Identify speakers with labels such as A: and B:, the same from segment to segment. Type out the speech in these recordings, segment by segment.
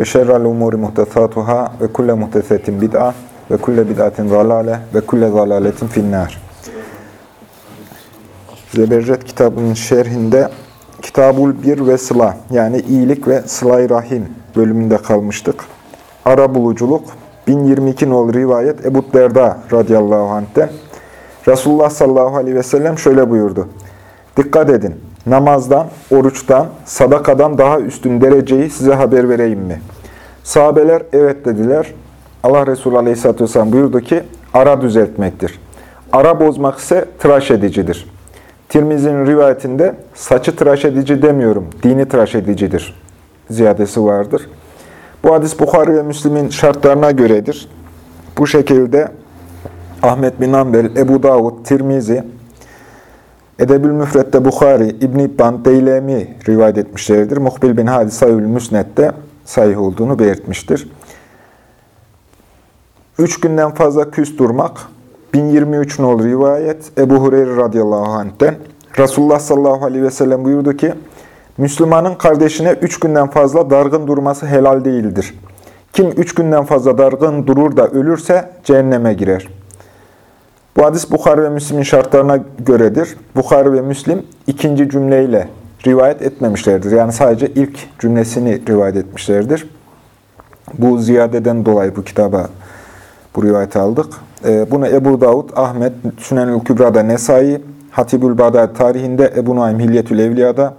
A: ve şerrel umuri muhtesatuhâ ve kulle muhtesetin bid'a ve kulle bid'atin zalale ve kulle zalaletin finnâr. Zebercet kitabının şerhinde Kitabul Bir ve Sıla yani iyilik ve sıla rahim bölümünde kalmıştık. Ara buluculuk 1022 nol rivayet Ebu Derda radıyallahu anh'ten Resulullah sallallahu aleyhi ve sellem şöyle buyurdu. Dikkat edin, namazdan, oruçtan, sadakadan daha üstün dereceyi size haber vereyim mi? Sahabeler evet dediler. Allah Resulü aleyhisselatü vesselam buyurdu ki, ara düzeltmektir. Ara bozmak ise tıraş edicidir. Tirmizi'nin rivayetinde saçı tıraş edici demiyorum, dini tıraş edicidir ziyadesi vardır. Bu hadis Bukhari ve Müslim'in şartlarına göredir. Bu şekilde Ahmet bin Ambel, Ebu Davud, Tirmizi, Edebül Müfret'te Bukhari, İbn-i İbban, Deylemi rivayet etmişlerdir. Muhbil bin Hadis Sayül Müsnet'te sahih olduğunu belirtmiştir. Üç günden fazla küs durmak, 1023 nol rivayet Ebu Hureyre radıyallahu anh'ten Resulullah sallallahu aleyhi ve sellem buyurdu ki, Müslümanın kardeşine üç günden fazla dargın durması helal değildir. Kim üç günden fazla dargın durur da ölürse cehenneme girer. Bu hadis Bukhari ve Müslim'in şartlarına göredir. Bukhari ve Müslim ikinci cümleyle rivayet etmemişlerdir. Yani sadece ilk cümlesini rivayet etmişlerdir. Bu ziyadeden dolayı bu kitaba bu rivayeti aldık. Bunu Ebu Davud, Ahmet, Sünenül Kübra'da Nesai, Hatibül Bağdat tarihinde, Ebu Naim Hilyetül Evliya'da,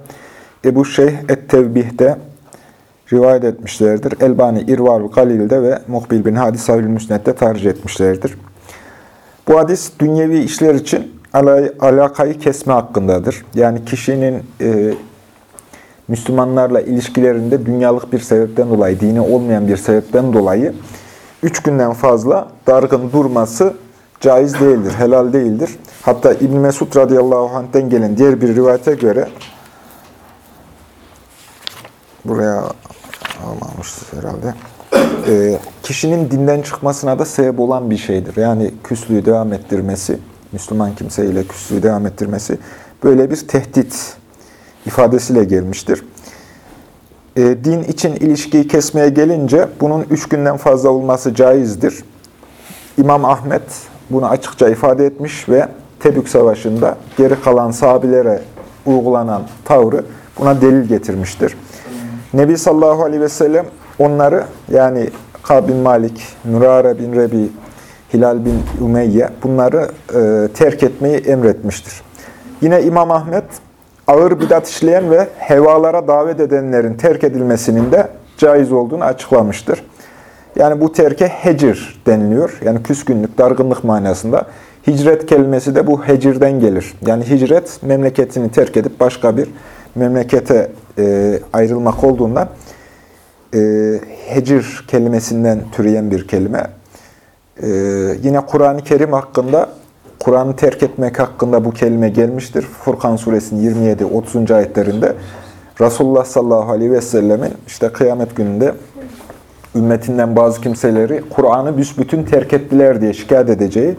A: Ebu Şeyh Et-Tevbih'de rivayet etmişlerdir. Elbani İrval Galil'de ve Muhbil bin Hadis Sahül Müsnet'te tercih etmişlerdir. Bu hadis dünyevi işler için alakayı kesme hakkındadır. Yani kişinin e, Müslümanlarla ilişkilerinde dünyalık bir sebepten dolayı, dini olmayan bir sebepten dolayı üç günden fazla dargın durması caiz değildir, helal değildir. Hatta İbn Mesud radıyallahu anh'ten gelen diğer bir rivayete göre buraya almamışız herhalde. E, kişinin dinden çıkmasına da sebep olan bir şeydir. Yani küslüğü devam ettirmesi, Müslüman kimseyle küslüğü devam ettirmesi böyle bir tehdit ifadesiyle gelmiştir. E, din için ilişkiyi kesmeye gelince bunun üç günden fazla olması caizdir. İmam Ahmet bunu açıkça ifade etmiş ve Tebük Savaşı'nda geri kalan sahabilere uygulanan tavrı buna delil getirmiştir. Nebi sallallahu aleyhi ve sellem onları yani Kab bin Malik, Nurara bin Rebi, Hilal bin Ümeyye bunları e, terk etmeyi emretmiştir. Yine İmam Ahmet ağır bidat işleyen ve hevalara davet edenlerin terk edilmesinin de caiz olduğunu açıklamıştır. Yani bu terke hecir deniliyor. Yani küskünlük, dargınlık manasında. Hicret kelimesi de bu hecirden gelir. Yani hicret memleketini terk edip başka bir memlekete e, ayrılmak olduğundan e, hecir kelimesinden türeyen bir kelime. E, yine Kur'an-ı Kerim hakkında, Kur'an'ı terk etmek hakkında bu kelime gelmiştir. Furkan suresinin 27-30. ayetlerinde Resulullah sallallahu aleyhi ve sellemin işte kıyamet gününde ümmetinden bazı kimseleri Kur'an'ı büsbütün terk ettiler diye şikayet edeceği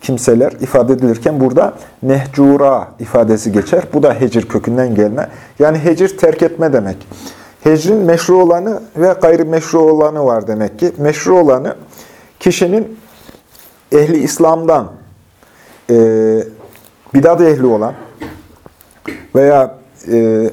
A: kimseler ifade edilirken burada nehcura ifadesi geçer. Bu da hecir kökünden gelme. Yani hecir terk etme demek. Hecrin meşru olanı ve gayri meşru olanı var demek ki. Meşru olanı kişinin ehli İslam'dan e, bidat ehli olan veya e,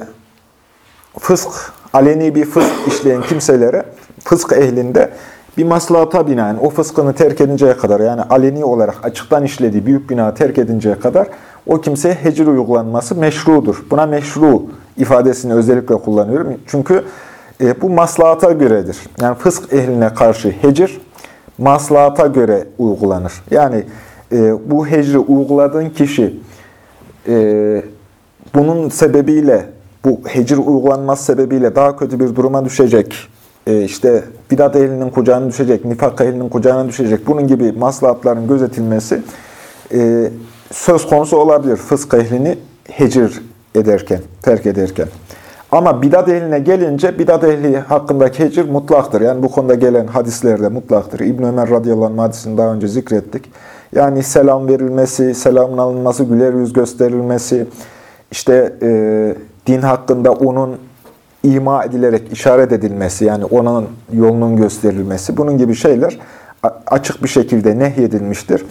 A: fısk, aleni bir fısk işleyen kimselere fısk ehlinde bir maslahata binaen o fıskını terk edinceye kadar yani aleni olarak açıktan işlediği büyük günahı terk edinceye kadar o kimseye hecir uygulanması meşrudur. Buna meşru ifadesini özellikle kullanıyorum. Çünkü e, bu maslahata göredir. Yani fısk ehline karşı hecir maslahata göre uygulanır. Yani e, bu hecri uyguladığın kişi e, bunun sebebiyle, bu hecir uygulanması sebebiyle daha kötü bir duruma düşecek e, işte bidat ehlinin kucağına düşecek, nifak ehlinin kucağına düşecek, bunun gibi maslahatların gözetilmesi e, söz konusu olabilir fısk ehlini hecir ederken, terk ederken. Ama bidat ehline gelince bidat ehli hakkındaki hecir mutlaktır. Yani bu konuda gelen hadislerde mutlaktır. İbn Ömer radıyallahu anh hadisini daha önce zikrettik. Yani selam verilmesi, selamın alınması, güler yüz gösterilmesi, işte e, din hakkında onun ima edilerek işaret edilmesi, yani onun yolunun gösterilmesi, bunun gibi şeyler açık bir şekilde nehyedilmiştir.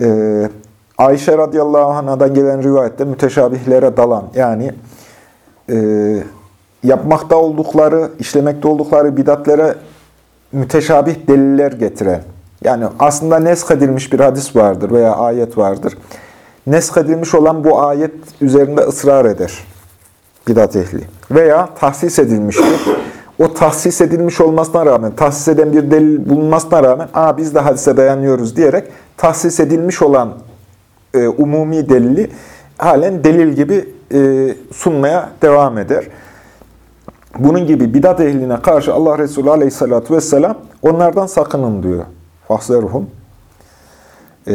A: Ee, Ayşe radıyallahu anh'dan gelen rivayette müteşabihlere dalan, yani e, yapmakta oldukları, işlemekte oldukları bidatlere müteşabih deliller getiren, yani aslında nesk edilmiş bir hadis vardır veya ayet vardır. Nesk edilmiş olan bu ayet üzerinde ısrar eder bidat ehli. Veya tahsis edilmiştir. O tahsis edilmiş olmasına rağmen, tahsis eden bir delil bulunmasına rağmen, Aa, biz de hadise dayanıyoruz diyerek tahsis edilmiş olan e, umumi delili halen delil gibi e, sunmaya devam eder. Bunun gibi bidat ehline karşı Allah Resulü Aleyhisselatü vesselam onlardan sakının diyor. Fahzeruhum. Ee,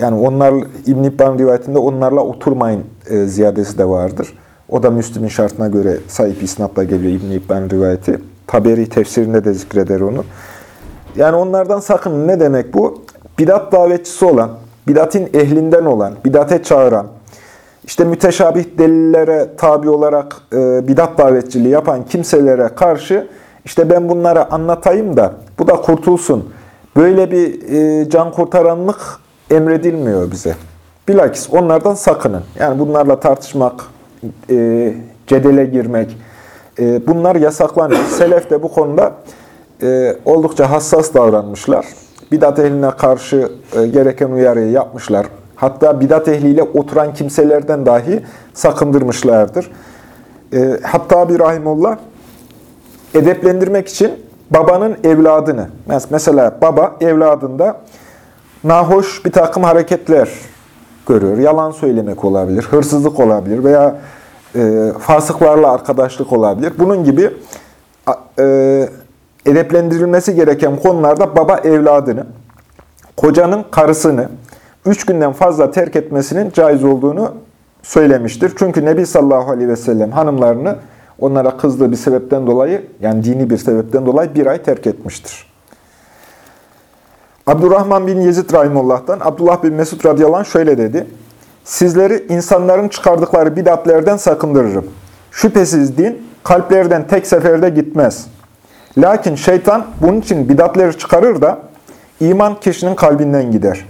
A: yani onlar İbn İbban rivayetinde onlarla oturmayın e, ziyadesi de vardır. O da Müslüm'ün şartına göre sahip isnatla geliyor İbn İbban rivayeti. Taberi tefsirinde de zikreder onu. Yani onlardan sakın ne demek bu? Bidat davetçisi olan, bidatin ehlinden olan, bidate çağıran, işte müteşabih delillere tabi olarak e, bidat davetçiliği yapan kimselere karşı işte ben bunları anlatayım da bu da kurtulsun. Böyle bir e, can kurtaranlık emredilmiyor bize. Bilakis onlardan sakının. Yani bunlarla tartışmak, e, cedele girmek, e, bunlar yasaklanıyor. Selef de bu konuda e, oldukça hassas davranmışlar. Bidat ehline karşı e, gereken uyarıyı yapmışlar. Hatta bidat ehliyle oturan kimselerden dahi sakındırmışlardır. E, hatta bir rahimullah edeplendirmek için babanın evladını, mesela baba evladında nahoş bir takım hareketler görüyor. Yalan söylemek olabilir, hırsızlık olabilir veya e, fasıklarla arkadaşlık olabilir. Bunun gibi e, edeplendirilmesi gereken konularda baba evladını, kocanın karısını üç günden fazla terk etmesinin caiz olduğunu söylemiştir. Çünkü Nebi sallallahu aleyhi ve sellem hanımlarını onlara kızdığı bir sebepten dolayı, yani dini bir sebepten dolayı bir ay terk etmiştir. Abdurrahman bin Yezid Rahimullah'tan Abdullah bin Mesud radıyallahu şöyle dedi. Sizleri insanların çıkardıkları bidatlerden sakındırırım. Şüphesiz din kalplerden tek seferde gitmez. Lakin şeytan bunun için bidatleri çıkarır da iman kişinin kalbinden gider.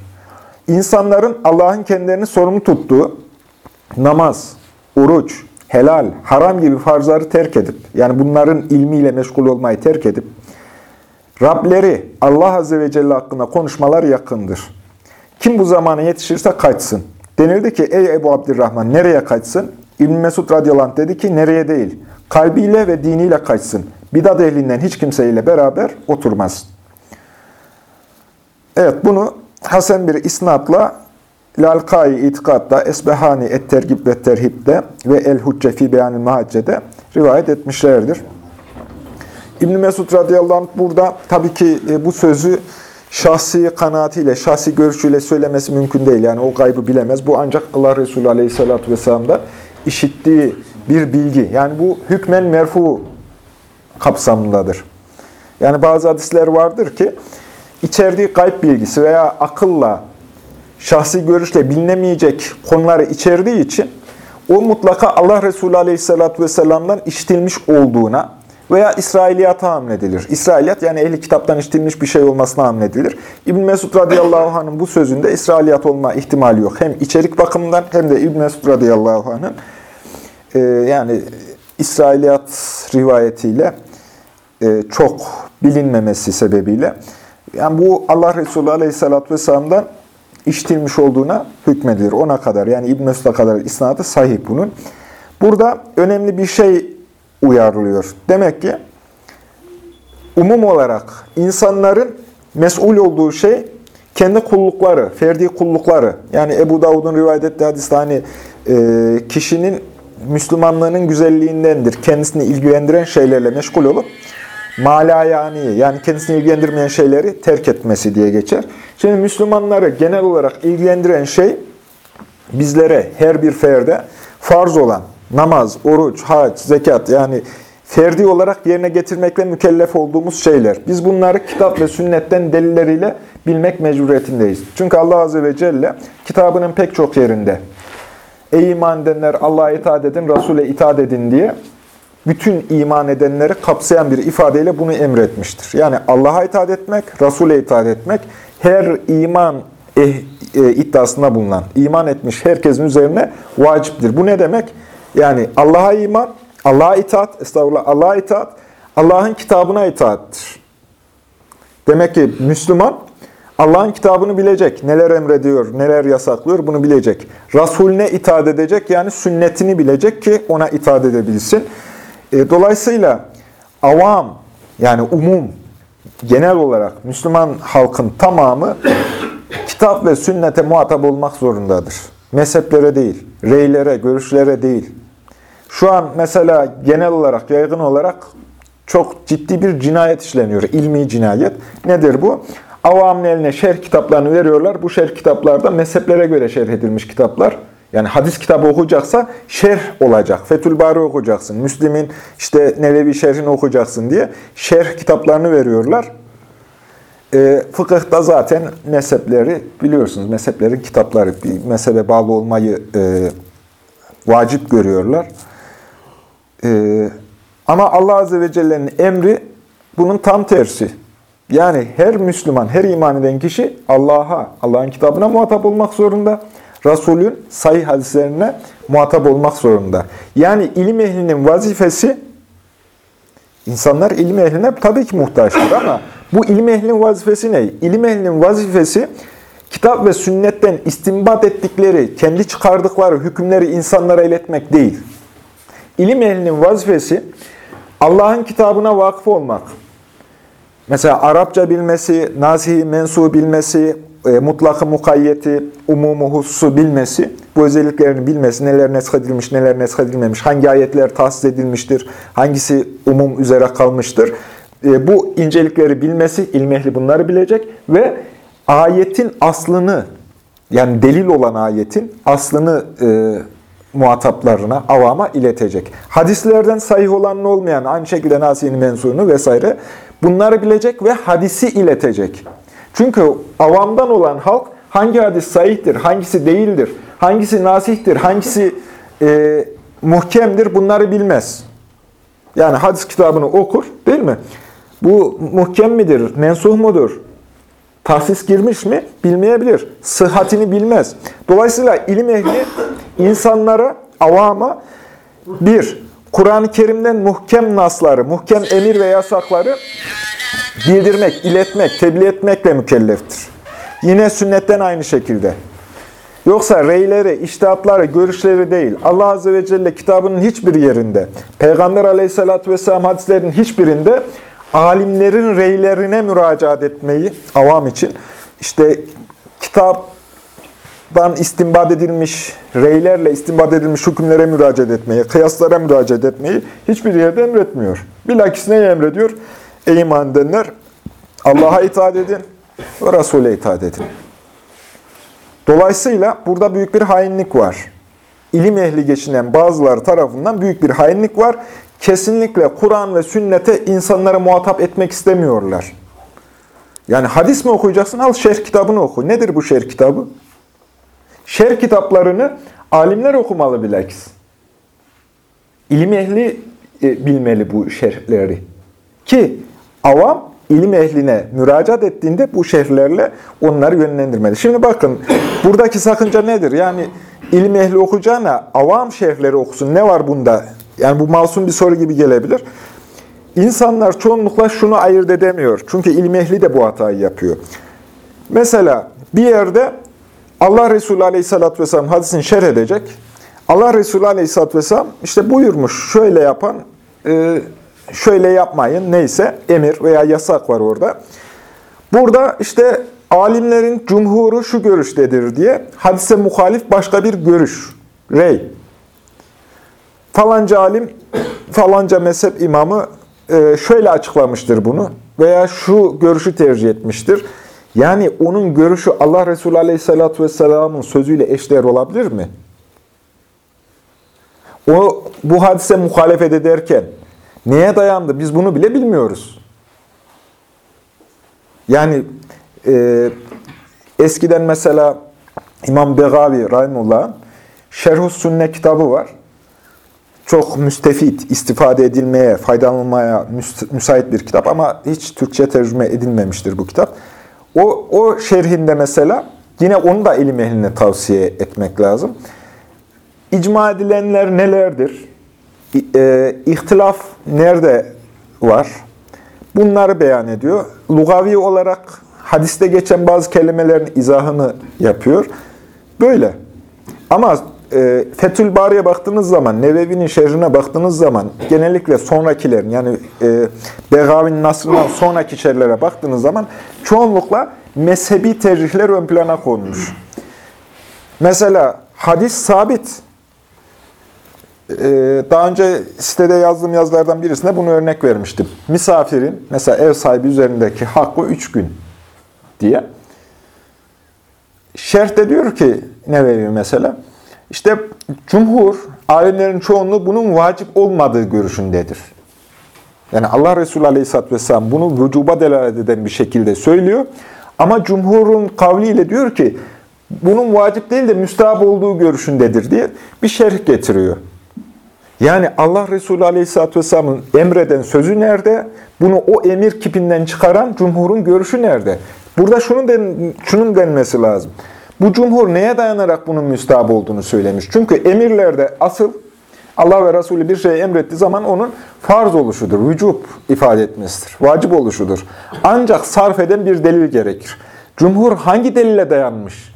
A: İnsanların Allah'ın kendilerini sorumlu tuttuğu namaz, oruç, helal, haram gibi farzları terk edip, yani bunların ilmiyle meşgul olmayı terk edip, Rableri Allah Azze ve Celle hakkında konuşmalar yakındır. Kim bu zamana yetişirse kaçsın. Denildi ki ey Ebu Abdurrahman nereye kaçsın? İbn Mesud radıyallahu anh dedi ki nereye değil. Kalbiyle ve diniyle kaçsın. Bidat ehlinden hiç kimseyle beraber oturmaz. Evet bunu Hasan bir isnatla Lalkai itikatta, Esbehani et-tergib ve terhibde ve El-Hucce fi beyanil mahacce'de rivayet etmişlerdir. İbn Mesud radıyallahu anh burada tabii ki e, bu sözü şahsi kanaatiyle, şahsi görüşüyle söylemesi mümkün değil. Yani o gaybı bilemez. Bu ancak Allah Resulü aleyhissalatü vesselam'da işittiği bir bilgi. Yani bu hükmen merfu kapsamındadır. Yani bazı hadisler vardır ki içerdiği gayb bilgisi veya akılla, şahsi görüşle bilinemeyecek konuları içerdiği için o mutlaka Allah Resulü Aleyhisselatü Vesselam'dan işitilmiş olduğuna veya İsrailiyata hamledilir. İsrailiyat yani ehli kitaptan işitilmiş bir şey olmasına hamledilir. İbn Mesud radıyallahu anh'ın bu sözünde İsrailiyat olma ihtimali yok. Hem içerik bakımından hem de İbn Mesud radıyallahu anh'ın e, yani İsrailiyat rivayetiyle e, çok bilinmemesi sebebiyle yani bu Allah Resulü Aleyhisselatü Vesselam'dan işitilmiş olduğuna hükmedilir. Ona kadar yani İbn Mesud'a kadar isnadı sahih bunun. Burada önemli bir şey uyarılıyor. Demek ki umum olarak insanların mesul olduğu şey kendi kullukları, ferdi kullukları. Yani Ebu Davud'un rivayet ettiği hadiste hani e, kişinin Müslümanlığının güzelliğindendir. Kendisini ilgilendiren şeylerle meşgul olup malayani yani kendisini ilgilendirmeyen şeyleri terk etmesi diye geçer. Şimdi Müslümanları genel olarak ilgilendiren şey bizlere her bir ferde farz olan namaz, oruç, hac, zekat yani ferdi olarak yerine getirmekle mükellef olduğumuz şeyler. Biz bunları kitap ve sünnetten delilleriyle bilmek mecburiyetindeyiz. Çünkü Allah Azze ve Celle kitabının pek çok yerinde Ey iman edenler Allah'a itaat edin, Resul'e itaat edin diye bütün iman edenleri kapsayan bir ifadeyle bunu emretmiştir. Yani Allah'a itaat etmek, Resul'e itaat etmek her iman eh, e, iddiasında bulunan, iman etmiş herkesin üzerine vaciptir. Bu ne demek? Yani Allah'a iman, Allah'a itaat, estağfurullah, Allah'a itaat, Allah'ın kitabına itaattir. Demek ki Müslüman Allah'ın kitabını bilecek. Neler emrediyor, neler yasaklıyor bunu bilecek. Resulüne itaat edecek yani sünnetini bilecek ki ona itaat edebilsin. E, dolayısıyla avam yani umum genel olarak Müslüman halkın tamamı kitap ve sünnete muhatap olmak zorundadır. Mezheplere değil, reylere, görüşlere değil. Şu an mesela genel olarak, yaygın olarak çok ciddi bir cinayet işleniyor. ilmi cinayet. Nedir bu? Avamın eline şerh kitaplarını veriyorlar. Bu şerh kitaplarda mezheplere göre şerh edilmiş kitaplar. Yani hadis kitabı okuyacaksa şerh olacak. Fethül Bari okuyacaksın. Müslim'in işte Nevevi şerhini okuyacaksın diye şerh kitaplarını veriyorlar. E, fıkıhta zaten mezhepleri biliyorsunuz. Mezheplerin kitapları bir mezhebe bağlı olmayı e, vacip görüyorlar. E, ama Allah Azze ve Celle'nin emri bunun tam tersi. Yani her Müslüman, her iman eden kişi Allah'a, Allah'ın kitabına muhatap olmak zorunda. Resulün sahih hadislerine muhatap olmak zorunda. Yani ilim ehlinin vazifesi, insanlar ilim ehline tabii ki muhtaçtır ama bu ilim ehlinin vazifesi ne? İlim ehlinin vazifesi kitap ve sünnetten istimbat ettikleri, kendi çıkardıkları hükümleri insanlara iletmek değil. İlim ehlinin vazifesi Allah'ın kitabına vakıf olmak. Mesela Arapça bilmesi, nazihi mensu bilmesi, e, mutlakı mukayyeti, umumu hususu bilmesi, bu özelliklerini bilmesi, neler neshedilmiş, neler neshedilmemiş, hangi ayetler tahsis edilmiştir, hangisi umum üzere kalmıştır. E, bu incelikleri bilmesi, ilmehli bunları bilecek ve ayetin aslını, yani delil olan ayetin aslını e, muhataplarına, avama iletecek. Hadislerden sahih olan olmayan, aynı şekilde nasihini mensunu vesaire bunları bilecek ve hadisi iletecek. Çünkü avamdan olan halk hangi hadis sahihtir, hangisi değildir, hangisi nasihtir, hangisi e, muhkemdir bunları bilmez. Yani hadis kitabını okur değil mi? Bu muhkem midir, mensuh mudur, tahsis girmiş mi bilmeyebilir. Sıhhatini bilmez. Dolayısıyla ilim ehli insanlara, avama bir, Kur'an-ı Kerim'den muhkem nasları, muhkem emir ve yasakları bildirmek, iletmek, tebliğ etmekle mükelleftir. Yine sünnetten aynı şekilde. Yoksa reyleri, iştihatları, görüşleri değil. Allah Azze ve Celle kitabının hiçbir yerinde, Peygamber Aleyhisselatü vesselam hadislerinin hiçbirinde alimlerin reylerine müracaat etmeyi avam için, işte kitaptan istinbad edilmiş, reylerle istinbad edilmiş hükümlere müracaat etmeyi, kıyaslara müracaat etmeyi hiçbir yerde emretmiyor. Bilakis neyi emrediyor? Ey iman edenler, Allah'a itaat edin ve Resul'e itaat edin. Dolayısıyla burada büyük bir hainlik var. İlim ehli geçinen bazıları tarafından büyük bir hainlik var. Kesinlikle Kur'an ve sünnete insanlara muhatap etmek istemiyorlar. Yani hadis mi okuyacaksın? Al şerh kitabını oku. Nedir bu şerh kitabı? Şerh kitaplarını alimler okumalı bilakis. İlim ehli e, bilmeli bu şerhleri. Ki avam ilim ehline müracaat ettiğinde bu şerhlerle onları yönlendirmeli. Şimdi bakın buradaki sakınca nedir? Yani ilim ehli okuyacağına avam şerhleri okusun. Ne var bunda? Yani bu masum bir soru gibi gelebilir. İnsanlar çoğunlukla şunu ayırt edemiyor. Çünkü ilim ehli de bu hatayı yapıyor. Mesela bir yerde Allah Resulü Aleyhisselatü Vesselam hadisini şerh edecek. Allah Resulü Aleyhisselatü Vesselam işte buyurmuş şöyle yapan, e, şöyle yapmayın neyse emir veya yasak var orada. Burada işte alimlerin cumhuru şu görüştedir diye hadise muhalif başka bir görüş, rey. Falanca alim, falanca mezhep imamı e, şöyle açıklamıştır bunu veya şu görüşü tercih etmiştir. Yani onun görüşü Allah Resulü Aleyhisselatü Vesselam'ın sözüyle eşdeğer olabilir mi? O bu hadise muhalefet ederken neye dayandı? Biz bunu bile bilmiyoruz. Yani e, eskiden mesela İmam Begavi Rahimullah'ın Şerhus Sünne kitabı var. Çok müstefit, istifade edilmeye, faydalanmaya müsait bir kitap ama hiç Türkçe tercüme edilmemiştir bu kitap. O, o şerhinde mesela yine onu da ilim ehline tavsiye etmek lazım. İcma edilenler nelerdir? E, ihtilaf nerede var? Bunları beyan ediyor. Lugavi olarak hadiste geçen bazı kelimelerin izahını yapıyor. Böyle. Ama e, Fethül Bari'ye baktığınız zaman, Nevevi'nin şerrine baktığınız zaman, genellikle sonrakilerin yani e, Begavi'nin nasrından sonraki şerlere baktığınız zaman çoğunlukla mezhebi tercihler ön plana konmuş. Mesela hadis sabit. Ee, daha önce sitede yazdığım yazılardan birisinde bunu örnek vermiştim. Misafirin, mesela ev sahibi üzerindeki hakkı üç gün diye. Şerhte diyor ki Nevevi mesela, işte cumhur, alimlerin çoğunluğu bunun vacip olmadığı görüşündedir. Yani Allah Resulü Aleyhisselatü Vesselam bunu vücuba delalet eden bir şekilde söylüyor. Ama cumhurun kavliyle diyor ki, bunun vacip değil de müstahap olduğu görüşündedir diye bir şerh getiriyor. Yani Allah Resulü Aleyhisselatü Vesselam'ın emreden sözü nerede? Bunu o emir kipinden çıkaran cumhurun görüşü nerede? Burada şunun, den, şunun denmesi lazım. Bu cumhur neye dayanarak bunun müstahap olduğunu söylemiş? Çünkü emirlerde asıl Allah ve Resulü bir şey emrettiği zaman onun farz oluşudur, vücub ifade etmesidir, vacip oluşudur. Ancak sarf eden bir delil gerekir. Cumhur hangi delile dayanmış?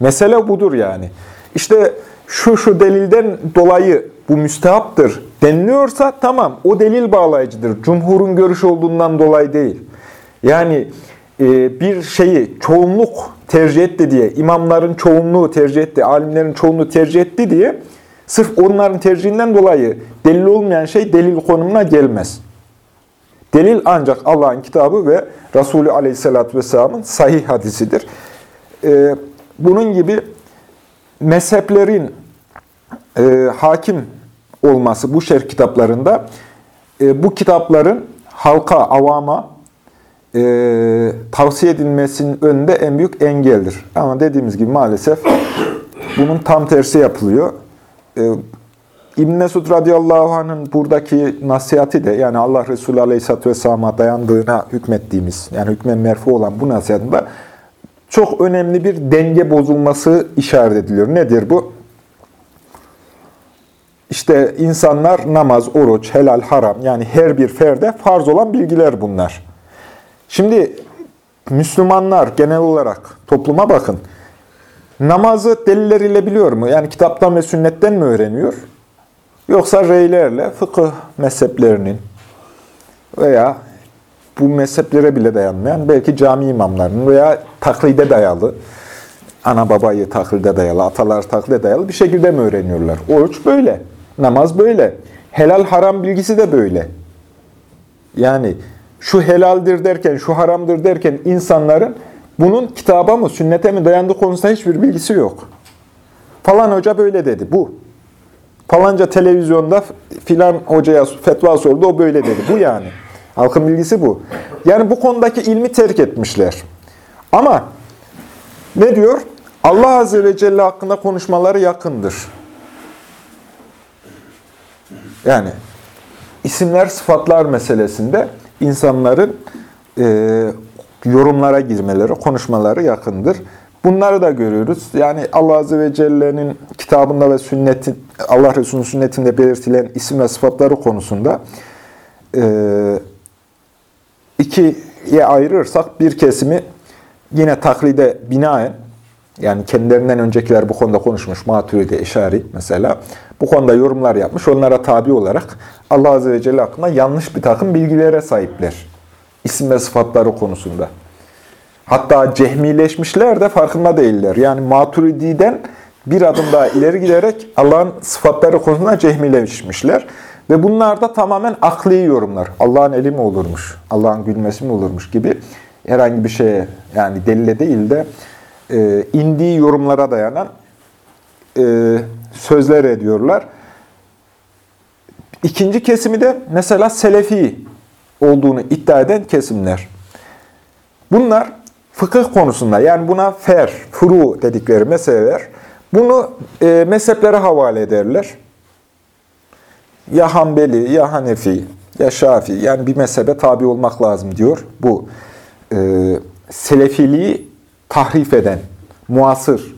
A: Mesele budur yani. İşte şu şu delilden dolayı bu müstehaptır deniliyorsa tamam o delil bağlayıcıdır. Cumhurun görüş olduğundan dolayı değil. Yani bir şeyi çoğunluk tercih etti diye, imamların çoğunluğu tercih etti, alimlerin çoğunluğu tercih etti diye sırf onların tercihinden dolayı delil olmayan şey delil konumuna gelmez. Delil ancak Allah'ın kitabı ve Resulü Aleyhisselatü Vesselam'ın sahih hadisidir. E, bunun gibi mezheplerin e, hakim olması bu şerh kitaplarında e, bu kitapların halka, avama e, tavsiye edilmesinin önünde en büyük engeldir. Ama dediğimiz gibi maalesef bunun tam tersi yapılıyor. E, İbn Mesud radıyallahu anh'ın buradaki nasihati de yani Allah Resulü aleyhisselatü vesselam'a dayandığına hükmettiğimiz yani hükmen merfu olan bu nasihatında çok önemli bir denge bozulması işaret ediliyor. Nedir bu? İşte insanlar namaz, oruç, helal, haram yani her bir ferde farz olan bilgiler bunlar. Şimdi Müslümanlar genel olarak topluma bakın. Namazı delilleriyle biliyor mu? Yani kitaptan ve sünnetten mi öğreniyor? Yoksa reylerle fıkıh mezheplerinin veya bu mezheplere bile dayanmayan belki cami imamlarının veya taklide dayalı, ana babayı taklide dayalı, atalar taklide dayalı bir şekilde mi öğreniyorlar? Oruç böyle. Namaz böyle. Helal haram bilgisi de böyle. Yani şu helaldir derken, şu haramdır derken insanların bunun kitaba mı, sünnete mi dayandığı konusunda hiçbir bilgisi yok. Falan hoca böyle dedi. Bu. Falanca televizyonda filan hocaya fetva sordu, o böyle dedi. Bu yani. Halkın bilgisi bu. Yani bu konudaki ilmi terk etmişler. Ama ne diyor? Allah Azze ve Celle hakkında konuşmaları yakındır. Yani isimler, sıfatlar meselesinde insanların e, yorumlara girmeleri, konuşmaları yakındır. Bunları da görüyoruz. Yani Allah Azze ve Celle'nin kitabında ve sünnetin, Allah Resulü'nün sünnetinde belirtilen isim ve sıfatları konusunda e, ikiye ayırırsak bir kesimi yine taklide binaen yani kendilerinden öncekiler bu konuda konuşmuş. Maturidi, Eşari mesela. Bu konuda yorumlar yapmış. Onlara tabi olarak Allah Azze ve Celle hakkında yanlış bir takım bilgilere sahipler. İsim ve sıfatları konusunda. Hatta cehmileşmişler de farkında değiller. Yani Maturidi'den bir adım daha ileri giderek Allah'ın sıfatları konusunda cehmileşmişler. Ve bunlar da tamamen akli yorumlar. Allah'ın eli mi olurmuş, Allah'ın gülmesi mi olurmuş gibi herhangi bir şeye yani delile değil de e, indiği yorumlara dayanan e, sözler ediyorlar. İkinci kesimi de mesela Selefi olduğunu iddia eden kesimler. Bunlar fıkıh konusunda yani buna fer, furu dedikleri meseleler bunu e, mezheplere havale ederler. Ya Hanbeli, ya Hanefi, ya Şafi yani bir mezhebe tabi olmak lazım diyor. Bu e, selefiliği tahrif eden, muasır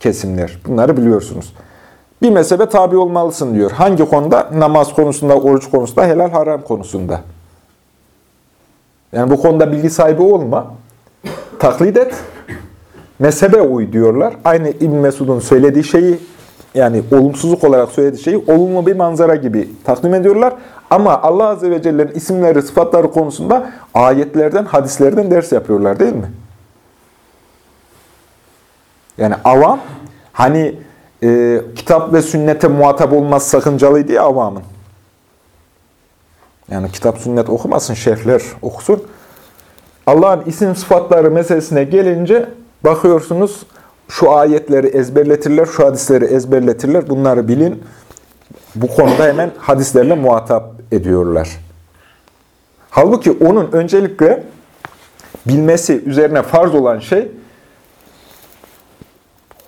A: kesimler. Bunları biliyorsunuz. Bir mezhebe tabi olmalısın diyor. Hangi konuda? Namaz konusunda, oruç konusunda, helal haram konusunda. Yani bu konuda bilgi sahibi olma. Taklit et. Mezhebe uy diyorlar. Aynı İbn Mesud'un söylediği şeyi yani olumsuzluk olarak söylediği şeyi olumlu bir manzara gibi takdim ediyorlar. Ama Allah Azze ve Celle'nin isimleri, sıfatları konusunda ayetlerden, hadislerden ders yapıyorlar değil mi? Yani avam, hani e, kitap ve sünnete muhatap olmaz sakıncalıydı ya avamın. Yani kitap sünnet okumasın, şerhler okusun. Allah'ın isim sıfatları meselesine gelince bakıyorsunuz şu ayetleri ezberletirler, şu hadisleri ezberletirler. Bunları bilin. Bu konuda hemen hadislerle muhatap ediyorlar. Halbuki onun öncelikle bilmesi üzerine farz olan şey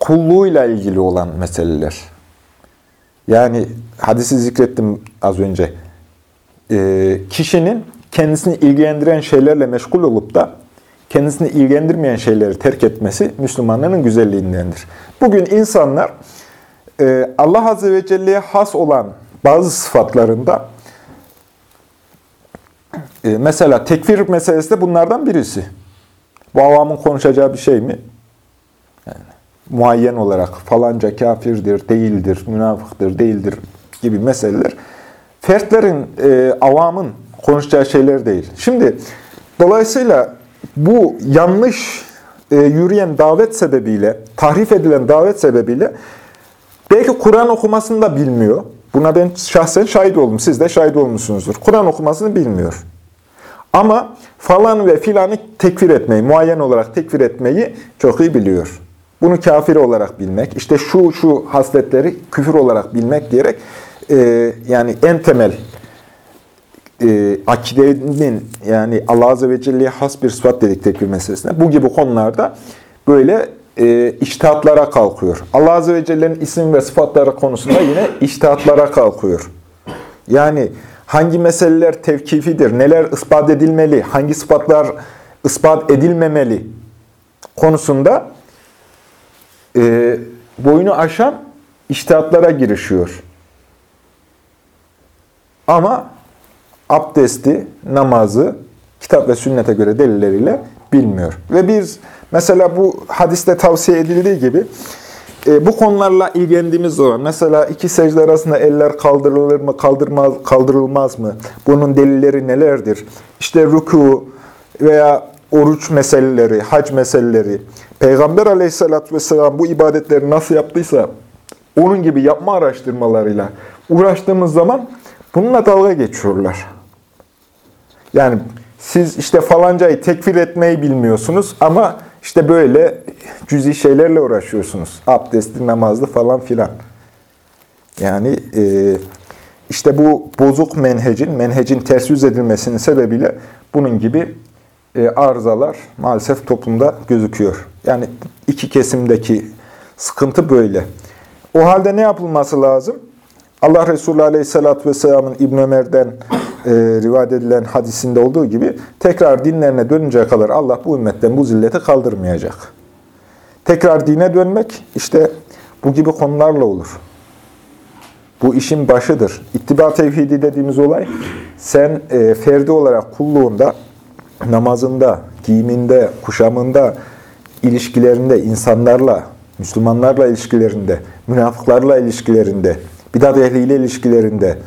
A: kulluğuyla ilgili olan meseleler. Yani hadisi zikrettim az önce. E, kişinin kendisini ilgilendiren şeylerle meşgul olup da kendisini ilgilendirmeyen şeyleri terk etmesi Müslümanların güzelliğindendir. Bugün insanlar e, Allah Azze ve Celle'ye has olan bazı sıfatlarında e, mesela tekfir meselesi de bunlardan birisi. Bu avamın konuşacağı bir şey mi? Muayyen olarak falanca kafirdir, değildir, münafıktır, değildir gibi meseleler fertlerin, e, avamın konuşacağı şeyler değil. Şimdi dolayısıyla bu yanlış e, yürüyen davet sebebiyle, tahrif edilen davet sebebiyle belki Kur'an okumasını da bilmiyor. Buna ben şahsen şahit oldum. Siz de şahit olmuşsunuzdur. Kur'an okumasını bilmiyor. Ama falan ve filanı tekfir etmeyi, muayyen olarak tekfir etmeyi çok iyi biliyor. Bunu kafir olarak bilmek, işte şu şu hasletleri küfür olarak bilmek diyerek e, yani en temel e, akidenin yani Allah Azze ve Celle'ye has bir sıfat dedik tekbir meselesine. Bu gibi konularda böyle e, iştihatlara kalkıyor. Allah Azze ve Celle'nin isim ve sıfatları konusunda yine iştihatlara kalkıyor. Yani hangi meseleler tevkifidir, neler ispat edilmeli, hangi sıfatlar ispat edilmemeli konusunda e, boyunu aşan iştihatlara girişiyor. Ama abdesti, namazı kitap ve sünnete göre delilleriyle bilmiyor. Ve biz mesela bu hadiste tavsiye edildiği gibi e, bu konularla ilgilendiğimiz zaman mesela iki secde arasında eller kaldırılır mı, kaldırmaz, kaldırılmaz mı? Bunun delilleri nelerdir? İşte ruku veya oruç meseleleri, hac meseleleri, Peygamber aleyhissalatü vesselam bu ibadetleri nasıl yaptıysa onun gibi yapma araştırmalarıyla uğraştığımız zaman bununla dalga geçiyorlar. Yani siz işte falancayı tekfir etmeyi bilmiyorsunuz ama işte böyle cüzi şeylerle uğraşıyorsunuz. Abdestli, namazlı falan filan. Yani e, işte bu bozuk menhecin, menhecin ters yüz edilmesinin sebebiyle bunun gibi arızalar maalesef toplumda gözüküyor. Yani iki kesimdeki sıkıntı böyle. O halde ne yapılması lazım? Allah Resulü Aleyhisselatü Vesselam'ın İbn Ömer'den e, rivayet edilen hadisinde olduğu gibi tekrar dinlerine dönünceye kadar Allah bu ümmetten bu zilleti kaldırmayacak. Tekrar dine dönmek işte bu gibi konularla olur. Bu işin başıdır. İttiba tevhidi dediğimiz olay sen e, ferdi olarak kulluğunda, namazında, giyiminde, kuşamında, ilişkilerinde, insanlarla, Müslümanlarla ilişkilerinde, münafıklarla ilişkilerinde, bidat ehliyle ilişkilerinde,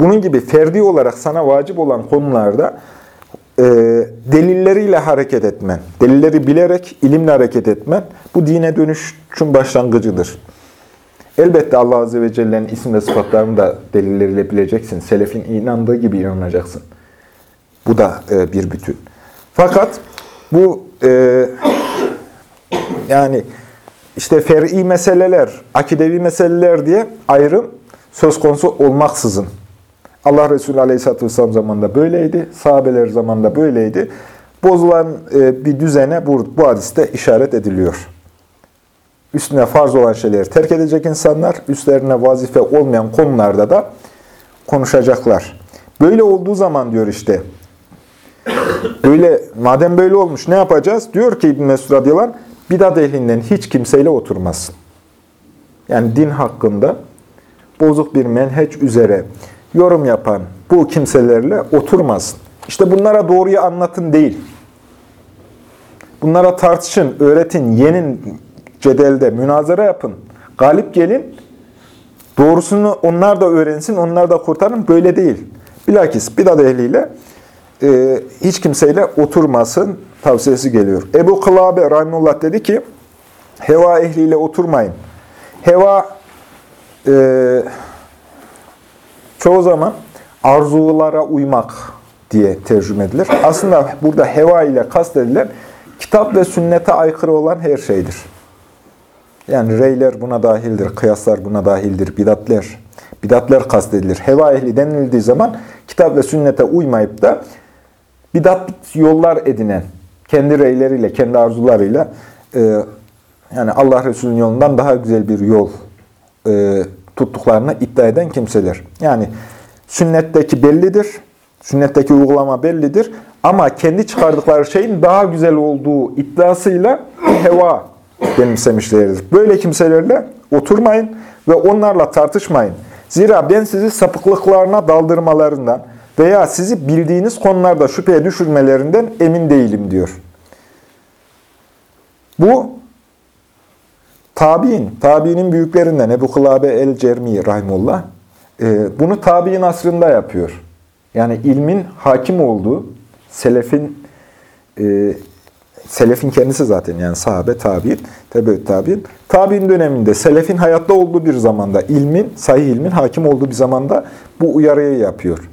A: bunun gibi ferdi olarak sana vacip olan konularda e, delilleriyle hareket etmen, delilleri bilerek ilimle hareket etmen bu dine dönüşün başlangıcıdır. Elbette Allah Azze ve Celle'nin isim ve sıfatlarını da delilleriyle bileceksin. Selefin inandığı gibi inanacaksın. Bu da e, bir bütün. Fakat bu e, yani işte fer'i meseleler, akidevi meseleler diye ayrım söz konusu olmaksızın. Allah Resulü Aleyhisselatü Vesselam zamanında böyleydi, sahabeler zamanında böyleydi. Bozulan e, bir düzene bu, bu hadiste işaret ediliyor. Üstüne farz olan şeyleri terk edecek insanlar, üstlerine vazife olmayan konularda da konuşacaklar. Böyle olduğu zaman diyor işte, böyle madem böyle olmuş ne yapacağız? Diyor ki İbn Mesud radıyallahu anh, bidat ehlinden hiç kimseyle oturmasın. Yani din hakkında bozuk bir menheç üzere yorum yapan bu kimselerle oturmasın. İşte bunlara doğruyu anlatın değil. Bunlara tartışın, öğretin, yenin, cedelde, münazara yapın. Galip gelin, doğrusunu onlar da öğrensin, onlar da kurtarın. Böyle değil. Bilakis bidat ehliyle e, hiç kimseyle oturmasın tavsiyesi geliyor. Ebu Kılabe Rahimullah dedi ki, heva ehliyle oturmayın. Heva e, çoğu zaman arzulara uymak diye tercüme edilir. Aslında burada heva ile kastedilen kitap ve sünnete aykırı olan her şeydir. Yani reyler buna dahildir, kıyaslar buna dahildir, bidatler, bidatler kastedilir. Heva ehli denildiği zaman kitap ve sünnete uymayıp da bidat yollar edinen, kendi reyleriyle, kendi arzularıyla e, yani Allah Resulü'nün yolundan daha güzel bir yol e, tuttuklarını iddia eden kimseler. Yani sünnetteki bellidir, sünnetteki uygulama bellidir ama kendi çıkardıkları şeyin daha güzel olduğu iddiasıyla heva benimsemişlerdir. Böyle kimselerle oturmayın ve onlarla tartışmayın. Zira ben sizi sapıklıklarına daldırmalarından veya sizi bildiğiniz konularda şüpheye düşürmelerinden emin değilim diyor. Bu tabi'in, tabi'inin büyüklerinden Ebu Kılabe el-Cermi rahimullah e, bunu tabi'in asrında yapıyor. Yani ilmin hakim olduğu, selefin e, selefin kendisi zaten yani sahabe, tabi'in, tebe tabi'in. Tabi'in döneminde, selefin hayatta olduğu bir zamanda, ilmin, sahih ilmin hakim olduğu bir zamanda bu uyarıyı yapıyor.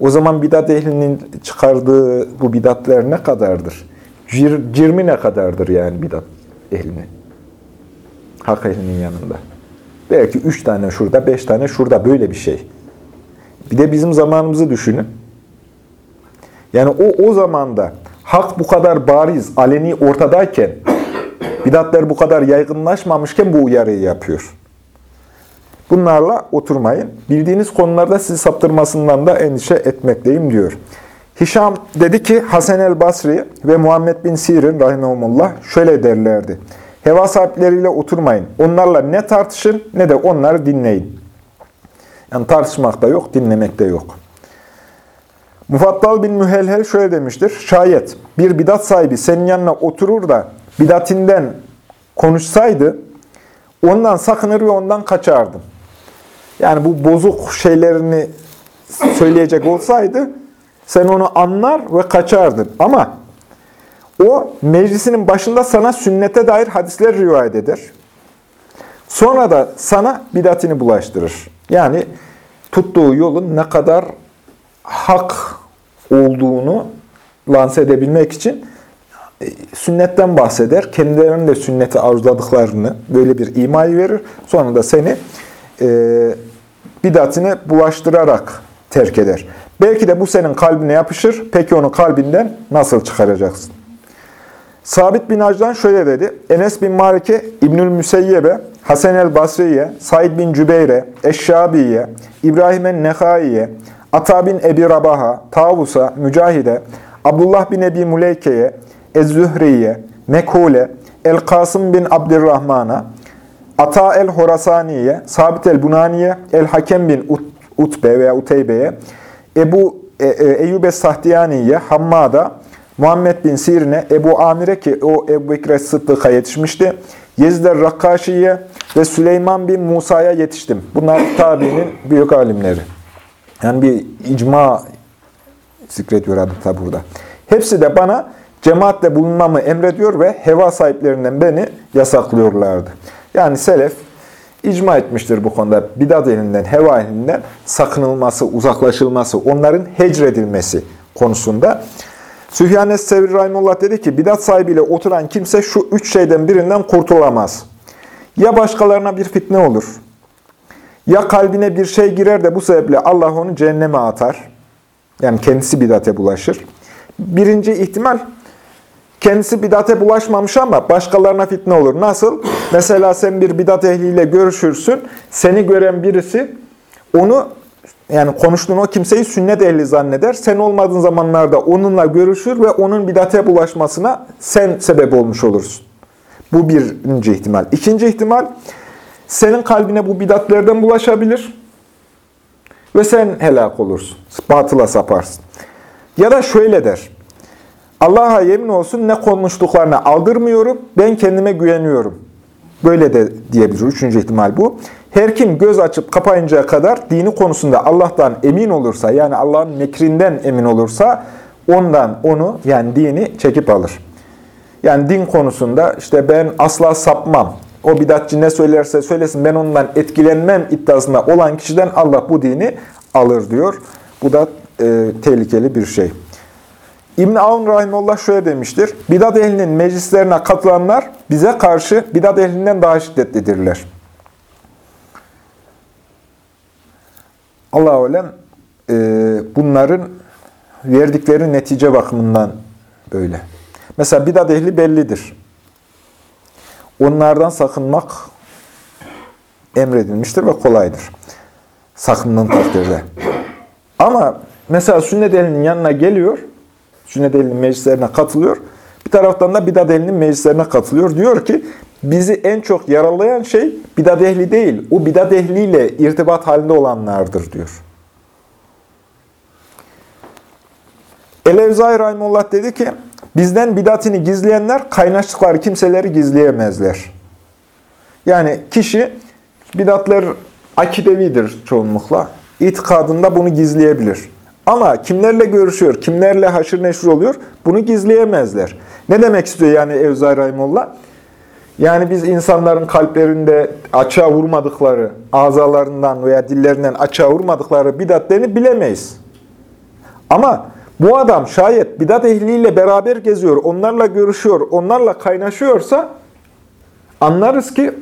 A: O zaman bidat ehlinin çıkardığı bu bidatler ne kadardır? Cir, cirmi ne kadardır yani bidat ehlinin? Hak ehlinin yanında. Belki üç tane şurada, beş tane şurada böyle bir şey. Bir de bizim zamanımızı düşünün. Yani o o zamanda hak bu kadar bariz, aleni ortadayken, bidatler bu kadar yaygınlaşmamışken bu uyarıyı yapıyor. Bunlarla oturmayın. Bildiğiniz konularda sizi saptırmasından da endişe etmekteyim diyor. Hişam dedi ki Hasan el Basri ve Muhammed bin Sirin rahimehumullah şöyle derlerdi. Heva sahipleriyle oturmayın. Onlarla ne tartışın ne de onları dinleyin. Yani tartışmak da yok, dinlemek de yok. Mufattal bin Mühelhel şöyle demiştir. Şayet bir bidat sahibi senin yanına oturur da bidatinden konuşsaydı ondan sakınır ve ondan kaçardım. Yani bu bozuk şeylerini söyleyecek olsaydı sen onu anlar ve kaçardın. Ama o meclisinin başında sana sünnete dair hadisler rivayet eder. Sonra da sana bidatini bulaştırır. Yani tuttuğu yolun ne kadar hak olduğunu lanse edebilmek için e, sünnetten bahseder. Kendilerinin de sünneti arzuladıklarını böyle bir imayı verir. Sonra da seni e, bidatine bulaştırarak terk eder. Belki de bu senin kalbine yapışır. Peki onu kalbinden nasıl çıkaracaksın? Sabit bin Acdan şöyle dedi. Enes bin Malik'e, İbnül Müseyyebe, Hasan el Basri'ye, Said bin Cübeyre, Eşşabi'ye, İbrahim el Nehai'ye, Ata bin Ebi Rabaha, Tavus'a, Mücahide, Abdullah bin Ebi Muleyke'ye, Ez-Zühri'ye, Mekhule, El-Kasım bin Abdurrahman'a, Ata el-Horasani'ye, Sabit el-Bunani'ye, El-Hakem bin Ut Utbe veya Uteybe'ye, Ebu e, e, Eyyube Sahtiyani'ye, Hammada, Muhammed bin Sirin'e, Ebu Amir'e ki o Ebu Bekir Sıddık'a yetişmişti. Yezid Rakkaşi'ye ve Süleyman bin Musa'ya yetiştim. Bunlar tabiinin büyük alimleri. Yani bir icma zikrediyor adeta burada. Hepsi de bana cemaatle bulunmamı emrediyor ve heva sahiplerinden beni yasaklıyorlardı. Yani selef icma etmiştir bu konuda. Bidat elinden, heva elinden sakınılması, uzaklaşılması, onların hecredilmesi konusunda. Süfyan Es-Sevri Rahimullah dedi ki, bidat sahibiyle oturan kimse şu üç şeyden birinden kurtulamaz. Ya başkalarına bir fitne olur, ya kalbine bir şey girer de bu sebeple Allah onu cehenneme atar. Yani kendisi bidate bulaşır. Birinci ihtimal, kendisi bidate bulaşmamış ama başkalarına fitne olur. Nasıl? Mesela sen bir bidat ehliyle görüşürsün, seni gören birisi onu yani konuştuğun o kimseyi sünnet ehli zanneder. Sen olmadığın zamanlarda onunla görüşür ve onun bidate bulaşmasına sen sebep olmuş olursun. Bu birinci ihtimal. İkinci ihtimal, senin kalbine bu bidatlerden bulaşabilir ve sen helak olursun. Batıla saparsın. Ya da şöyle der. Allah'a yemin olsun ne konuştuklarına aldırmıyorum, ben kendime güveniyorum. Böyle de diyebilir. Üçüncü ihtimal bu. Her kim göz açıp kapayıncaya kadar dini konusunda Allah'tan emin olursa, yani Allah'ın mekrinden emin olursa, ondan onu, yani dini çekip alır. Yani din konusunda işte ben asla sapmam, o bidatçı ne söylerse söylesin ben ondan etkilenmem iddiasında olan kişiden Allah bu dini alır diyor. Bu da e, tehlikeli bir şey. İbn Avn Rahimullah şöyle demiştir. Bidat ehlinin meclislerine katılanlar bize karşı bidat ehlinden daha şiddetlidirler. Allah alem e, bunların verdikleri netice bakımından böyle. Mesela bidat ehli bellidir. Onlardan sakınmak emredilmiştir ve kolaydır. Sakındığın takdirde. Ama mesela sünnet ehlinin yanına geliyor, sünnet ehlinin meclislerine katılıyor. Bir taraftan da bidat ehlinin meclislerine katılıyor. Diyor ki, bizi en çok yaralayan şey bidat ehli değil, o bidat ehliyle irtibat halinde olanlardır diyor. Elevzai Rahimullah dedi ki, Bizden bidatini gizleyenler kaynaştıkları kimseleri gizleyemezler. Yani kişi bidatlar akidevidir çoğunlukla. İtikadında bunu gizleyebilir. Ama kimlerle görüşüyor, kimlerle haşır neşir oluyor bunu gizleyemezler. Ne demek istiyor yani Evzai Rahimullah? Yani biz insanların kalplerinde açığa vurmadıkları, azalarından veya dillerinden açığa vurmadıkları bidatlerini bilemeyiz. Ama bu adam şayet bidat ehliyle beraber geziyor, onlarla görüşüyor, onlarla kaynaşıyorsa anlarız ki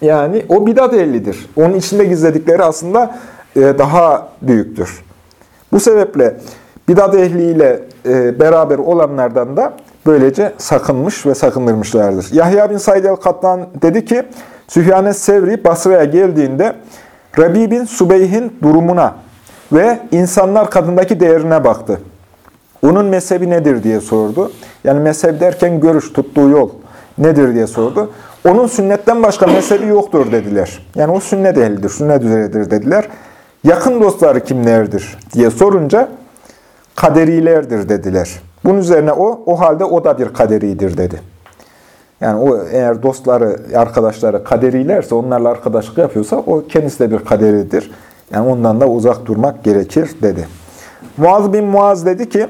A: yani o bidat ehlidir. Onun içinde gizledikleri aslında e, daha büyüktür. Bu sebeple bidat ehliyle e, beraber olanlardan da böylece sakınmış ve sakındırmışlardır. Yahya bin Said el-Kattan dedi ki, Süfyan Sevri Basra'ya geldiğinde Rabi bin Subeyh'in durumuna ve insanlar kadındaki değerine baktı. Onun mezhebi nedir diye sordu. Yani mezhep derken görüş, tuttuğu yol nedir diye sordu. Onun sünnetten başka mezhebi yoktur dediler. Yani o sünnet ehlidir, sünnet üzeredir dediler. Yakın dostları kimlerdir diye sorunca kaderilerdir dediler. Bunun üzerine o, o halde o da bir kaderidir dedi. Yani o eğer dostları, arkadaşları kaderilerse, onlarla arkadaşlık yapıyorsa o kendisi de bir kaderidir. Yani ondan da uzak durmak gerekir dedi. Muaz bin Muaz dedi ki,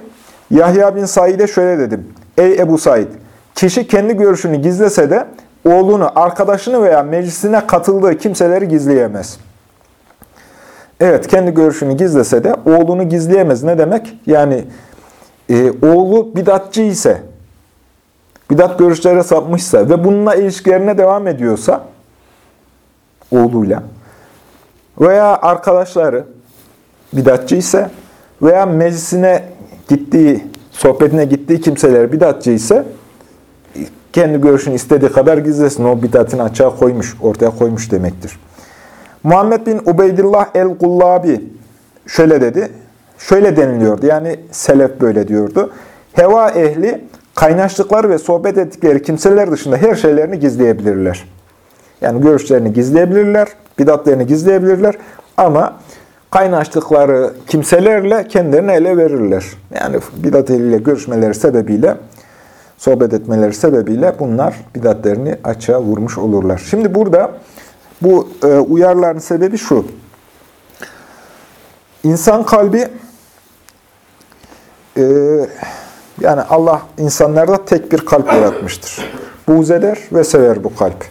A: Yahya bin Said'e şöyle dedim. Ey Ebu Said, kişi kendi görüşünü gizlese de oğlunu, arkadaşını veya meclisine katıldığı kimseleri gizleyemez. Evet, kendi görüşünü gizlese de oğlunu gizleyemez. Ne demek? Yani e, oğlu bidatçı ise, bidat görüşlere sapmışsa ve bununla ilişkilerine devam ediyorsa, oğluyla veya arkadaşları bidatçı ise veya meclisine gittiği, sohbetine gittiği kimseler bidatçı ise kendi görüşünü istediği kadar gizlesin. O bidatını açığa koymuş, ortaya koymuş demektir. Muhammed bin Ubeydillah el-Gullabi şöyle dedi. Şöyle deniliyordu. Yani selef böyle diyordu. Heva ehli kaynaştıkları ve sohbet ettikleri kimseler dışında her şeylerini gizleyebilirler. Yani görüşlerini gizleyebilirler, bidatlerini gizleyebilirler ama kaynaştıkları kimselerle kendilerini ele verirler. Yani bidat eliyle görüşmeleri sebebiyle, sohbet etmeleri sebebiyle bunlar bidatlerini açığa vurmuş olurlar. Şimdi burada bu e, uyarların sebebi şu. İnsan kalbi e, yani Allah insanlarda tek bir kalp yaratmıştır. Buğz eder ve sever bu kalp.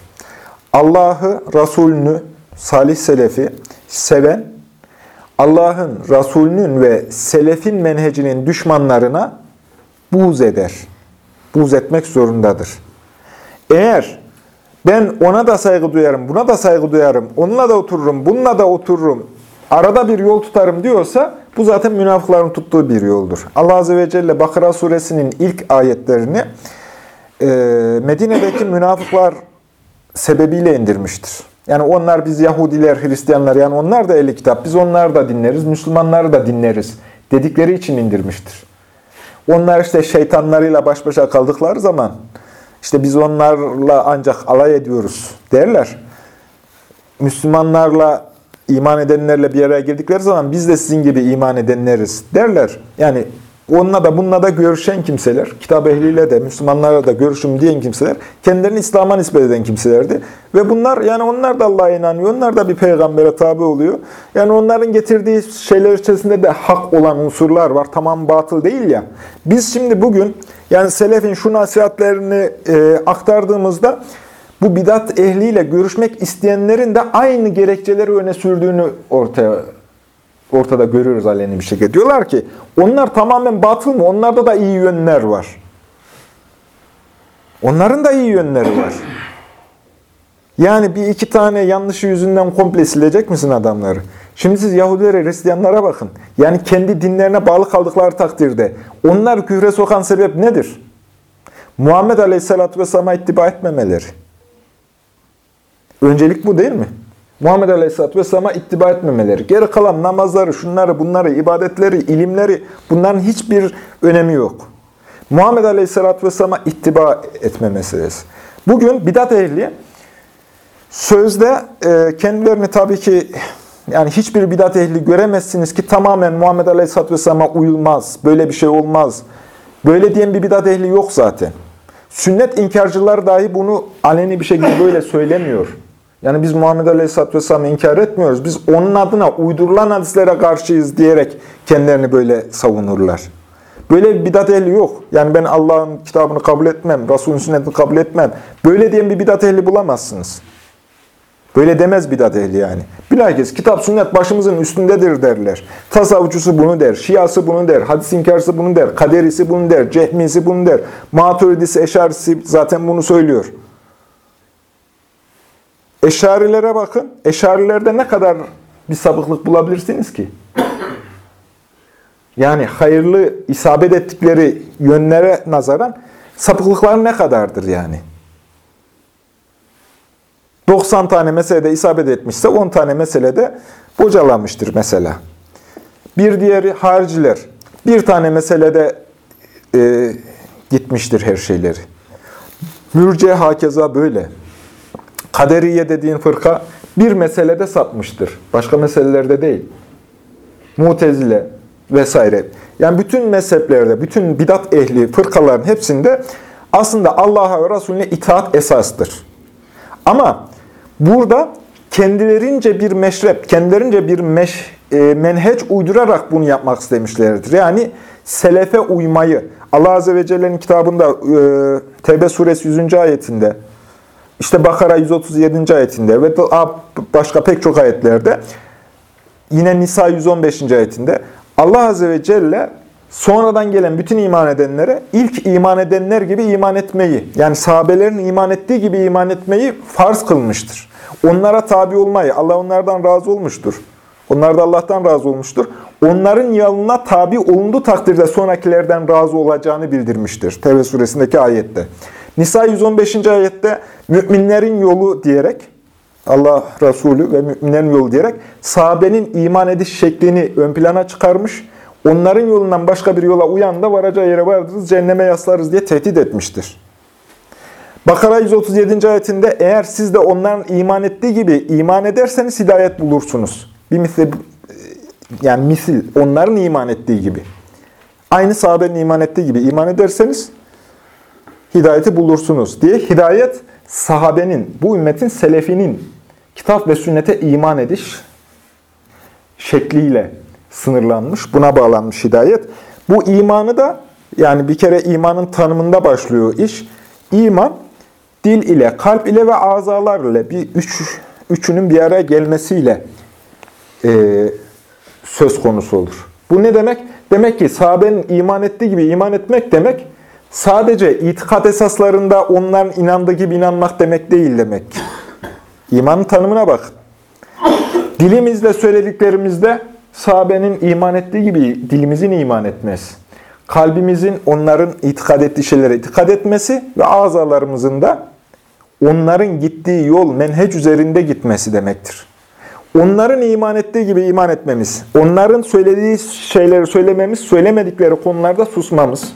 A: Allah'ı, Resulünü, salih selefi seven, Allah'ın, Resulünün ve selefin menhecinin düşmanlarına buğz eder. Buğz etmek zorundadır. Eğer ben ona da saygı duyarım, buna da saygı duyarım, onunla da otururum, bununla da otururum, arada bir yol tutarım diyorsa bu zaten münafıkların tuttuğu bir yoldur. Allah Azze ve Celle Bakara suresinin ilk ayetlerini e, Medine'deki münafıklar sebebiyle indirmiştir. Yani onlar biz Yahudiler, Hristiyanlar yani onlar da ehli kitap. Biz onları da dinleriz, Müslümanları da dinleriz dedikleri için indirmiştir. Onlar işte şeytanlarıyla baş başa kaldıkları zaman işte biz onlarla ancak alay ediyoruz derler. Müslümanlarla iman edenlerle bir araya girdikleri zaman biz de sizin gibi iman edenleriz derler. Yani onunla da bununla da görüşen kimseler, kitap ehliyle de, Müslümanlara da görüşüm diyen kimseler, kendilerini İslam'a nispet eden kimselerdi. Ve bunlar, yani onlar da Allah'a inanıyor, onlar da bir peygambere tabi oluyor. Yani onların getirdiği şeyler içerisinde de hak olan unsurlar var, tamam batıl değil ya. Biz şimdi bugün, yani Selef'in şu nasihatlerini e, aktardığımızda, bu bidat ehliyle görüşmek isteyenlerin de aynı gerekçeleri öne sürdüğünü ortaya ortada görüyoruz aleni bir şekilde. Diyorlar ki onlar tamamen batıl mı? Onlarda da iyi yönler var. Onların da iyi yönleri var. Yani bir iki tane yanlışı yüzünden komple silecek misin adamları? Şimdi siz Yahudilere, Hristiyanlara bakın. Yani kendi dinlerine bağlı kaldıkları takdirde onlar küfre sokan sebep nedir? Muhammed Aleyhisselatü Vesselam'a ittiba etmemeleri. Öncelik bu değil mi? Muhammed Aleyhisselatü Vesselam'a ittiba etmemeleri. Geri kalan namazları, şunları, bunları, ibadetleri, ilimleri bunların hiçbir önemi yok. Muhammed Aleyhisselatü Vesselam'a ittiba etme meselesi. Bugün bidat ehli sözde e, kendilerini tabii ki yani hiçbir bidat ehli göremezsiniz ki tamamen Muhammed Aleyhisselatü Vesselam'a uyulmaz. Böyle bir şey olmaz. Böyle diyen bir bidat ehli yok zaten. Sünnet inkarcılar dahi bunu aleni bir şekilde böyle söylemiyor. Yani biz Muhammed Aleyhisselatü Vesselam'ı inkar etmiyoruz. Biz onun adına uydurulan hadislere karşıyız diyerek kendilerini böyle savunurlar. Böyle bir bidat ehli yok. Yani ben Allah'ın kitabını kabul etmem, Resulün sünnetini kabul etmem. Böyle diyen bir bidat ehli bulamazsınız. Böyle demez bidat ehli yani. Bilakis kitap sünnet başımızın üstündedir derler. Tasavvufçusu bunu der, Şiası bunu der, hadis inkarcısı bunu der, kaderisi bunu der, cehmisi bunu der, maturidisi, eşarisi zaten bunu söylüyor. Eşarilere bakın. Eşarilerde ne kadar bir sapıklık bulabilirsiniz ki? Yani hayırlı isabet ettikleri yönlere nazaran sapıklıklar ne kadardır yani? 90 tane meselede isabet etmişse 10 tane meselede bocalamıştır mesela. Bir diğeri hariciler. Bir tane meselede e, gitmiştir her şeyleri. Mürce hakeza böyle. Kaderiye dediğin fırka bir meselede sapmıştır. Başka meselelerde değil. Mutezile vesaire. Yani bütün mezheplerde, bütün bidat ehli fırkaların hepsinde aslında Allah'a ve Resulüne itaat esastır. Ama burada kendilerince bir meşrep, kendilerince bir meş, e, menheç uydurarak bunu yapmak istemişlerdir. Yani selefe uymayı, Allah Azze ve Celle'nin kitabında e, Tevbe suresi 100. ayetinde, işte Bakara 137. ayetinde ve başka pek çok ayetlerde, yine Nisa 115. ayetinde Allah Azze ve Celle sonradan gelen bütün iman edenlere ilk iman edenler gibi iman etmeyi, yani sahabelerin iman ettiği gibi iman etmeyi farz kılmıştır. Onlara tabi olmayı, Allah onlardan razı olmuştur. Onlar da Allah'tan razı olmuştur. Onların yoluna tabi olunduğu takdirde sonrakilerden razı olacağını bildirmiştir. Tevbe suresindeki ayette. Nisa 115. ayette müminlerin yolu diyerek, Allah Resulü ve müminlerin yolu diyerek sahabenin iman ediş şeklini ön plana çıkarmış. Onların yolundan başka bir yola uyan da varacağı yere varırız, cehenneme yaslarız diye tehdit etmiştir. Bakara 137. ayetinde eğer siz de onların iman ettiği gibi iman ederseniz hidayet bulursunuz. Bir misli, yani misil, onların iman ettiği gibi. Aynı sahabenin iman ettiği gibi iman ederseniz hidayeti bulursunuz diye hidayet sahabenin, bu ümmetin selefinin kitap ve sünnete iman ediş şekliyle sınırlanmış, buna bağlanmış hidayet. Bu imanı da yani bir kere imanın tanımında başlıyor iş. İman dil ile, kalp ile ve azalar ile bir üç üçünün bir araya gelmesiyle e, söz konusu olur. Bu ne demek? Demek ki sahabenin iman ettiği gibi iman etmek demek, sadece itikat esaslarında onların inandığı gibi inanmak demek değil demek. İmanın tanımına bak. Dilimizle söylediklerimizde sahabenin iman ettiği gibi dilimizin iman etmesi. Kalbimizin onların itikad ettiği şeylere itikad etmesi ve azalarımızın da onların gittiği yol, menheç üzerinde gitmesi demektir. Onların iman ettiği gibi iman etmemiz, onların söylediği şeyleri söylememiz, söylemedikleri konularda susmamız.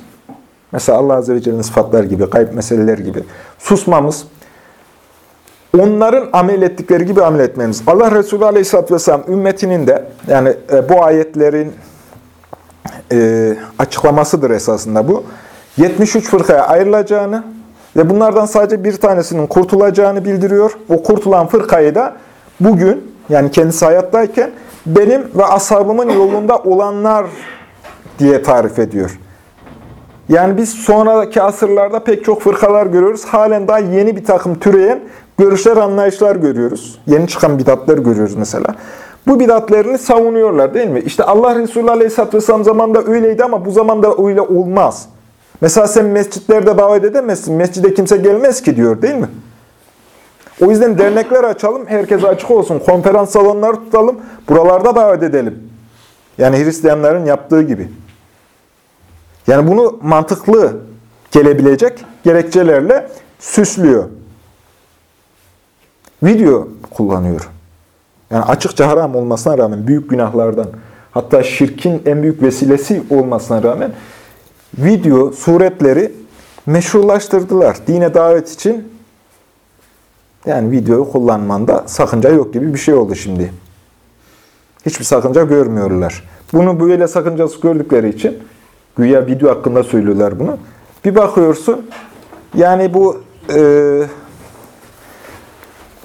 A: Mesela Allah Azze ve Celle'nin sıfatlar gibi, kayıp meseleler gibi susmamız. Onların amel ettikleri gibi amel etmemiz. Allah Resulü Aleyhisselatü Vesselam ümmetinin de, yani e, bu ayetlerin e, açıklamasıdır esasında bu. 73 fırkaya ayrılacağını ve bunlardan sadece bir tanesinin kurtulacağını bildiriyor. O kurtulan fırkayı da bugün yani kendisi hayattayken benim ve ashabımın yolunda olanlar diye tarif ediyor. Yani biz sonraki asırlarda pek çok fırkalar görüyoruz. Halen daha yeni bir takım türeyen görüşler, anlayışlar görüyoruz. Yeni çıkan bidatlar görüyoruz mesela. Bu bidatlerini savunuyorlar değil mi? İşte Allah Resulü Aleyhisselatü Vesselam zamanında öyleydi ama bu zamanda öyle olmaz. Mesela sen mescitlerde davet edemezsin. Mescide kimse gelmez ki diyor değil mi? O yüzden dernekler açalım, herkese açık olsun. Konferans salonları tutalım, buralarda davet edelim. Yani Hristiyanların yaptığı gibi. Yani bunu mantıklı gelebilecek gerekçelerle süslüyor. Video kullanıyor. Yani açıkça haram olmasına rağmen büyük günahlardan, hatta şirkin en büyük vesilesi olmasına rağmen video, suretleri meşrulaştırdılar. Dine davet için yani videoyu kullanmanda sakınca yok gibi bir şey oldu şimdi. Hiçbir sakınca görmüyorlar. Bunu böyle sakıncası gördükleri için güya video hakkında söylüyorlar bunu. Bir bakıyorsun yani bu e,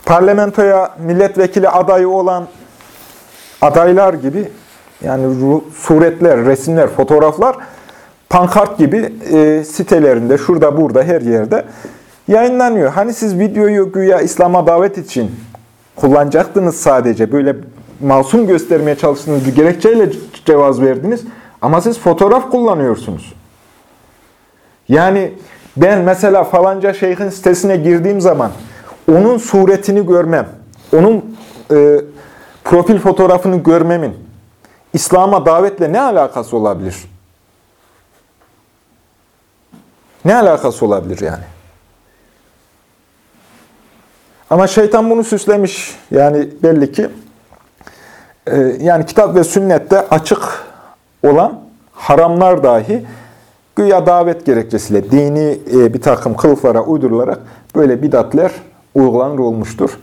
A: parlamentoya milletvekili adayı olan adaylar gibi yani suretler, resimler, fotoğraflar pankart gibi e, sitelerinde, şurada burada her yerde yayınlanıyor. Hani siz videoyu güya İslam'a davet için kullanacaktınız sadece. Böyle masum göstermeye çalıştığınız bir gerekçeyle cevaz verdiniz. Ama siz fotoğraf kullanıyorsunuz. Yani ben mesela falanca şeyhin sitesine girdiğim zaman onun suretini görmem, onun e, profil fotoğrafını görmemin İslam'a davetle ne alakası olabilir? Ne alakası olabilir yani? Ama şeytan bunu süslemiş. Yani belli ki e, yani kitap ve sünnette açık olan haramlar dahi güya davet gerekçesiyle dini e, bir takım kılıflara uydurularak böyle bidatler uygulanır olmuştur.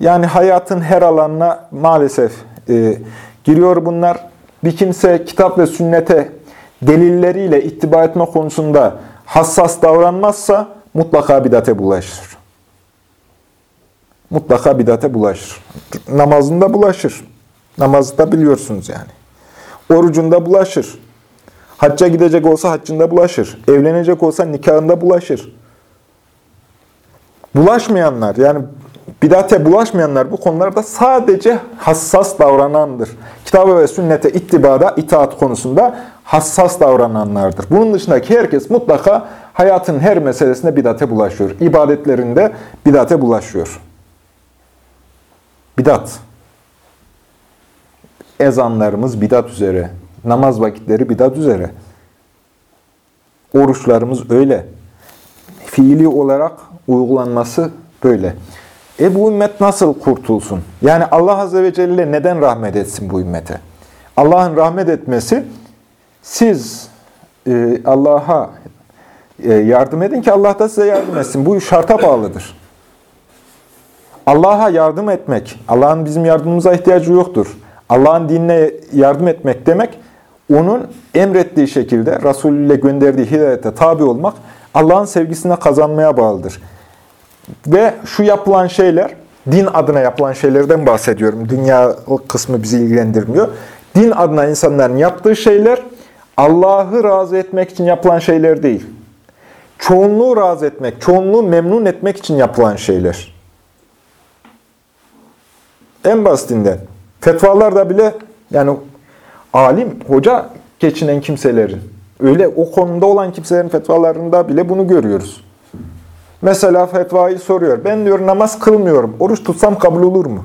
A: Yani hayatın her alanına maalesef e, giriyor bunlar. Bir kimse kitap ve sünnete delilleriyle ittiba etme konusunda hassas davranmazsa mutlaka bidate bulaşır. Mutlaka bidate bulaşır. Namazında bulaşır. Namazı da biliyorsunuz yani. Orucunda bulaşır. Hacca gidecek olsa haccında bulaşır. Evlenecek olsa nikahında bulaşır. Bulaşmayanlar yani bidate bulaşmayanlar bu konularda sadece hassas davranandır. Kitabı ve sünnete ittibada, itaat konusunda hassas davrananlardır. Bunun dışındaki herkes mutlaka hayatın her meselesinde bidate bulaşıyor. İbadetlerinde bidate bulaşıyor. Bidat. Ezanlarımız bidat üzere. Namaz vakitleri bidat üzere. Oruçlarımız öyle. Fiili olarak uygulanması böyle. E bu ümmet nasıl kurtulsun? Yani Allah Azze ve Celle neden rahmet etsin bu ümmete? Allah'ın rahmet etmesi, siz e, Allah'a e, yardım edin ki Allah da size yardım etsin. Bu şarta bağlıdır. Allah'a yardım etmek, Allah'ın bizim yardımımıza ihtiyacı yoktur. Allah'ın dinine yardım etmek demek, onun emrettiği şekilde Resulü ile gönderdiği hidayete tabi olmak, Allah'ın sevgisine kazanmaya bağlıdır. Ve şu yapılan şeyler, din adına yapılan şeylerden bahsediyorum. Dünya kısmı bizi ilgilendirmiyor. Din adına insanların yaptığı şeyler, Allah'ı razı etmek için yapılan şeyler değil. Çoğunluğu razı etmek, çoğunluğu memnun etmek için yapılan şeyler. En basitinden. Fetvalarda bile yani alim, hoca geçinen kimselerin, öyle o konuda olan kimselerin fetvalarında bile bunu görüyoruz. Mesela fetvayı soruyor. Ben diyor namaz kılmıyorum. Oruç tutsam kabul olur mu?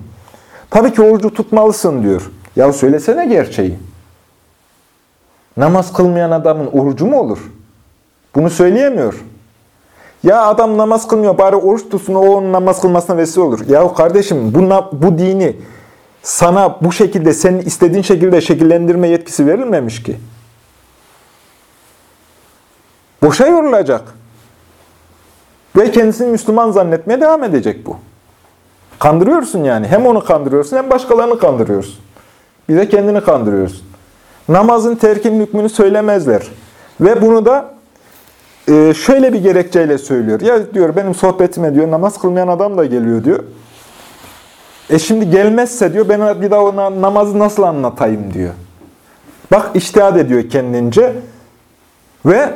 A: Tabii ki orucu tutmalısın diyor. Ya söylesene gerçeği. Namaz kılmayan adamın orucu mu olur? Bunu söyleyemiyor. Ya adam namaz kılmıyor bari oruç tutsun o onun namaz kılmasına vesile olur. Ya kardeşim bu, bu dini sana bu şekilde senin istediğin şekilde şekillendirme yetkisi verilmemiş ki. Boşa yorulacak. Ve kendisini Müslüman zannetmeye devam edecek bu. Kandırıyorsun yani. Hem onu kandırıyorsun hem başkalarını kandırıyorsun. Bir de kendini kandırıyorsun. Namazın terkinin hükmünü söylemezler. Ve bunu da e, şöyle bir gerekçeyle söylüyor. Ya diyor benim sohbetime diyor namaz kılmayan adam da geliyor diyor. E şimdi gelmezse diyor ben bir daha ona namazı nasıl anlatayım diyor. Bak iştihad ediyor kendince ve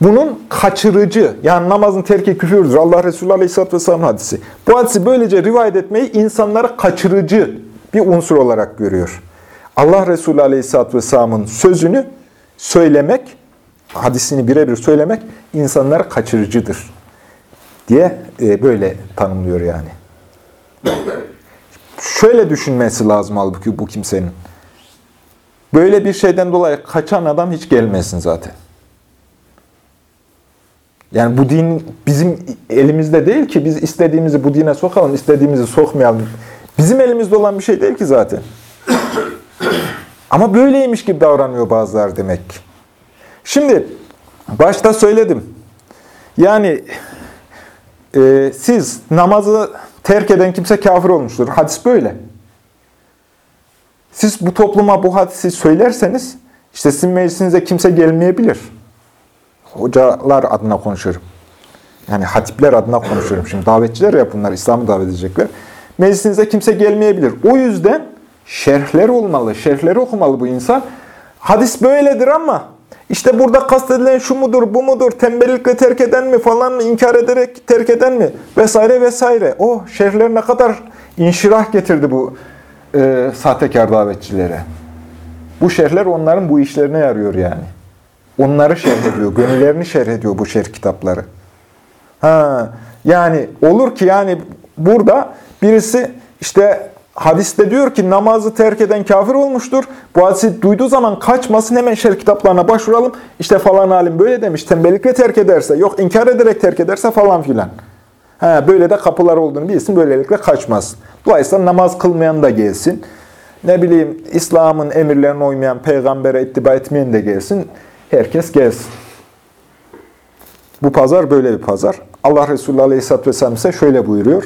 A: bunun kaçırıcı, yani namazın terki küfürdür. Allah Resulü Aleyhisselatü Vesselam hadisi. Bu hadisi böylece rivayet etmeyi insanları kaçırıcı bir unsur olarak görüyor. Allah Resulü Aleyhisselatü Vesselam'ın sözünü söylemek, hadisini birebir söylemek insanları kaçırıcıdır diye e, böyle tanımlıyor yani. Şöyle düşünmesi lazım halbuki bu kimsenin. Böyle bir şeyden dolayı kaçan adam hiç gelmesin zaten. Yani bu din bizim elimizde değil ki biz istediğimizi bu dine sokalım, istediğimizi sokmayalım. Bizim elimizde olan bir şey değil ki zaten. Ama böyleymiş gibi davranıyor bazılar demek Şimdi başta söyledim. Yani e, siz namazı terk eden kimse kafir olmuştur. Hadis böyle. Siz bu topluma bu hadisi söylerseniz işte sizin meclisinize kimse gelmeyebilir hocalar adına konuşurum. Yani hatipler adına konuşuyorum. Şimdi davetçiler ya bunlar, İslam'ı davet edecekler. Meclisinize kimse gelmeyebilir. O yüzden şerhler olmalı, şerhleri okumalı bu insan. Hadis böyledir ama işte burada kastedilen şu mudur, bu mudur, tembellikle terk eden mi falan mı, inkar ederek terk eden mi vesaire vesaire. O şerhler ne kadar inşirah getirdi bu e, sahtekar davetçilere. Bu şerhler onların bu işlerine yarıyor yani. Onları şerh ediyor, gönüllerini şerh ediyor bu şerh kitapları. Ha, yani olur ki yani burada birisi işte hadiste diyor ki namazı terk eden kafir olmuştur. Bu hadisi duyduğu zaman kaçmasın hemen şerh kitaplarına başvuralım. İşte falan alim böyle demiş. Tembellikle terk ederse, yok inkar ederek terk ederse falan filan. Ha, böyle de kapılar olduğunu bilsin, böylelikle kaçmasın. Dolayısıyla namaz kılmayan da gelsin. Ne bileyim İslam'ın emirlerine uymayan, peygambere ittiba etmeyen de gelsin. Herkes gelsin. Bu pazar böyle bir pazar. Allah Resulü Aleyhisselatü Vesselam ise şöyle buyuruyor.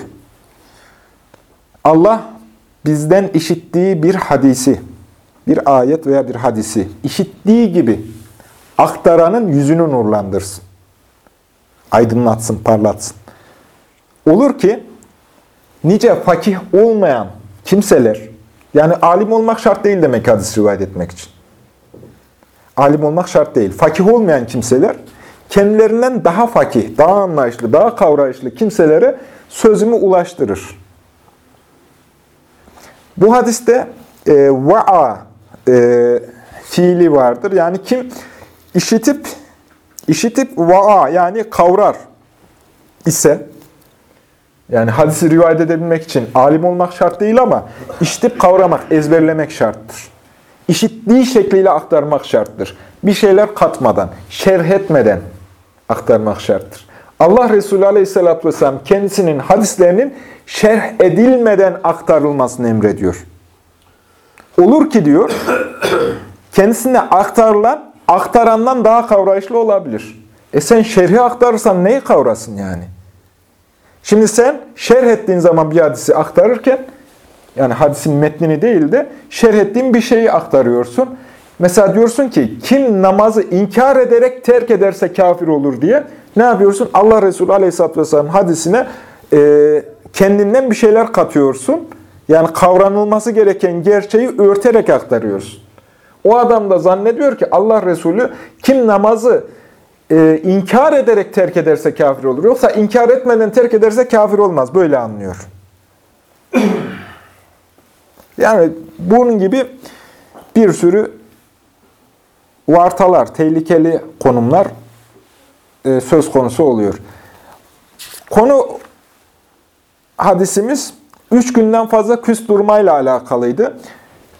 A: Allah bizden işittiği bir hadisi, bir ayet veya bir hadisi işittiği gibi aktaranın yüzünü nurlandırsın. Aydınlatsın, parlatsın. Olur ki nice fakih olmayan kimseler, yani alim olmak şart değil demek hadis rivayet etmek için alim olmak şart değil. Fakih olmayan kimseler kendilerinden daha fakih, daha anlayışlı, daha kavrayışlı kimselere sözümü ulaştırır. Bu hadiste e, va'a e, fiili vardır. Yani kim işitip işitip va'a yani kavrar ise yani hadisi rivayet edebilmek için alim olmak şart değil ama işitip kavramak, ezberlemek şarttır işittiği şekliyle aktarmak şarttır. Bir şeyler katmadan, şerh etmeden aktarmak şarttır. Allah Resulü Aleyhisselatü Vesselam kendisinin hadislerinin şerh edilmeden aktarılmasını emrediyor. Olur ki diyor, kendisine aktarılan, aktarandan daha kavrayışlı olabilir. E sen şerhi aktarırsan neyi kavrasın yani? Şimdi sen şerh ettiğin zaman bir hadisi aktarırken, yani hadisin metnini değil de şerh ettiğin bir şeyi aktarıyorsun. Mesela diyorsun ki kim namazı inkar ederek terk ederse kafir olur diye ne yapıyorsun? Allah Resulü Aleyhisselatü Vesselam hadisine e, kendinden bir şeyler katıyorsun. Yani kavranılması gereken gerçeği örterek aktarıyorsun. O adam da zannediyor ki Allah Resulü kim namazı e, inkar ederek terk ederse kafir olur. Yoksa inkar etmeden terk ederse kafir olmaz. Böyle anlıyor. Yani bunun gibi bir sürü vartalar, tehlikeli konumlar e, söz konusu oluyor. Konu hadisimiz üç günden fazla küs durmayla alakalıydı.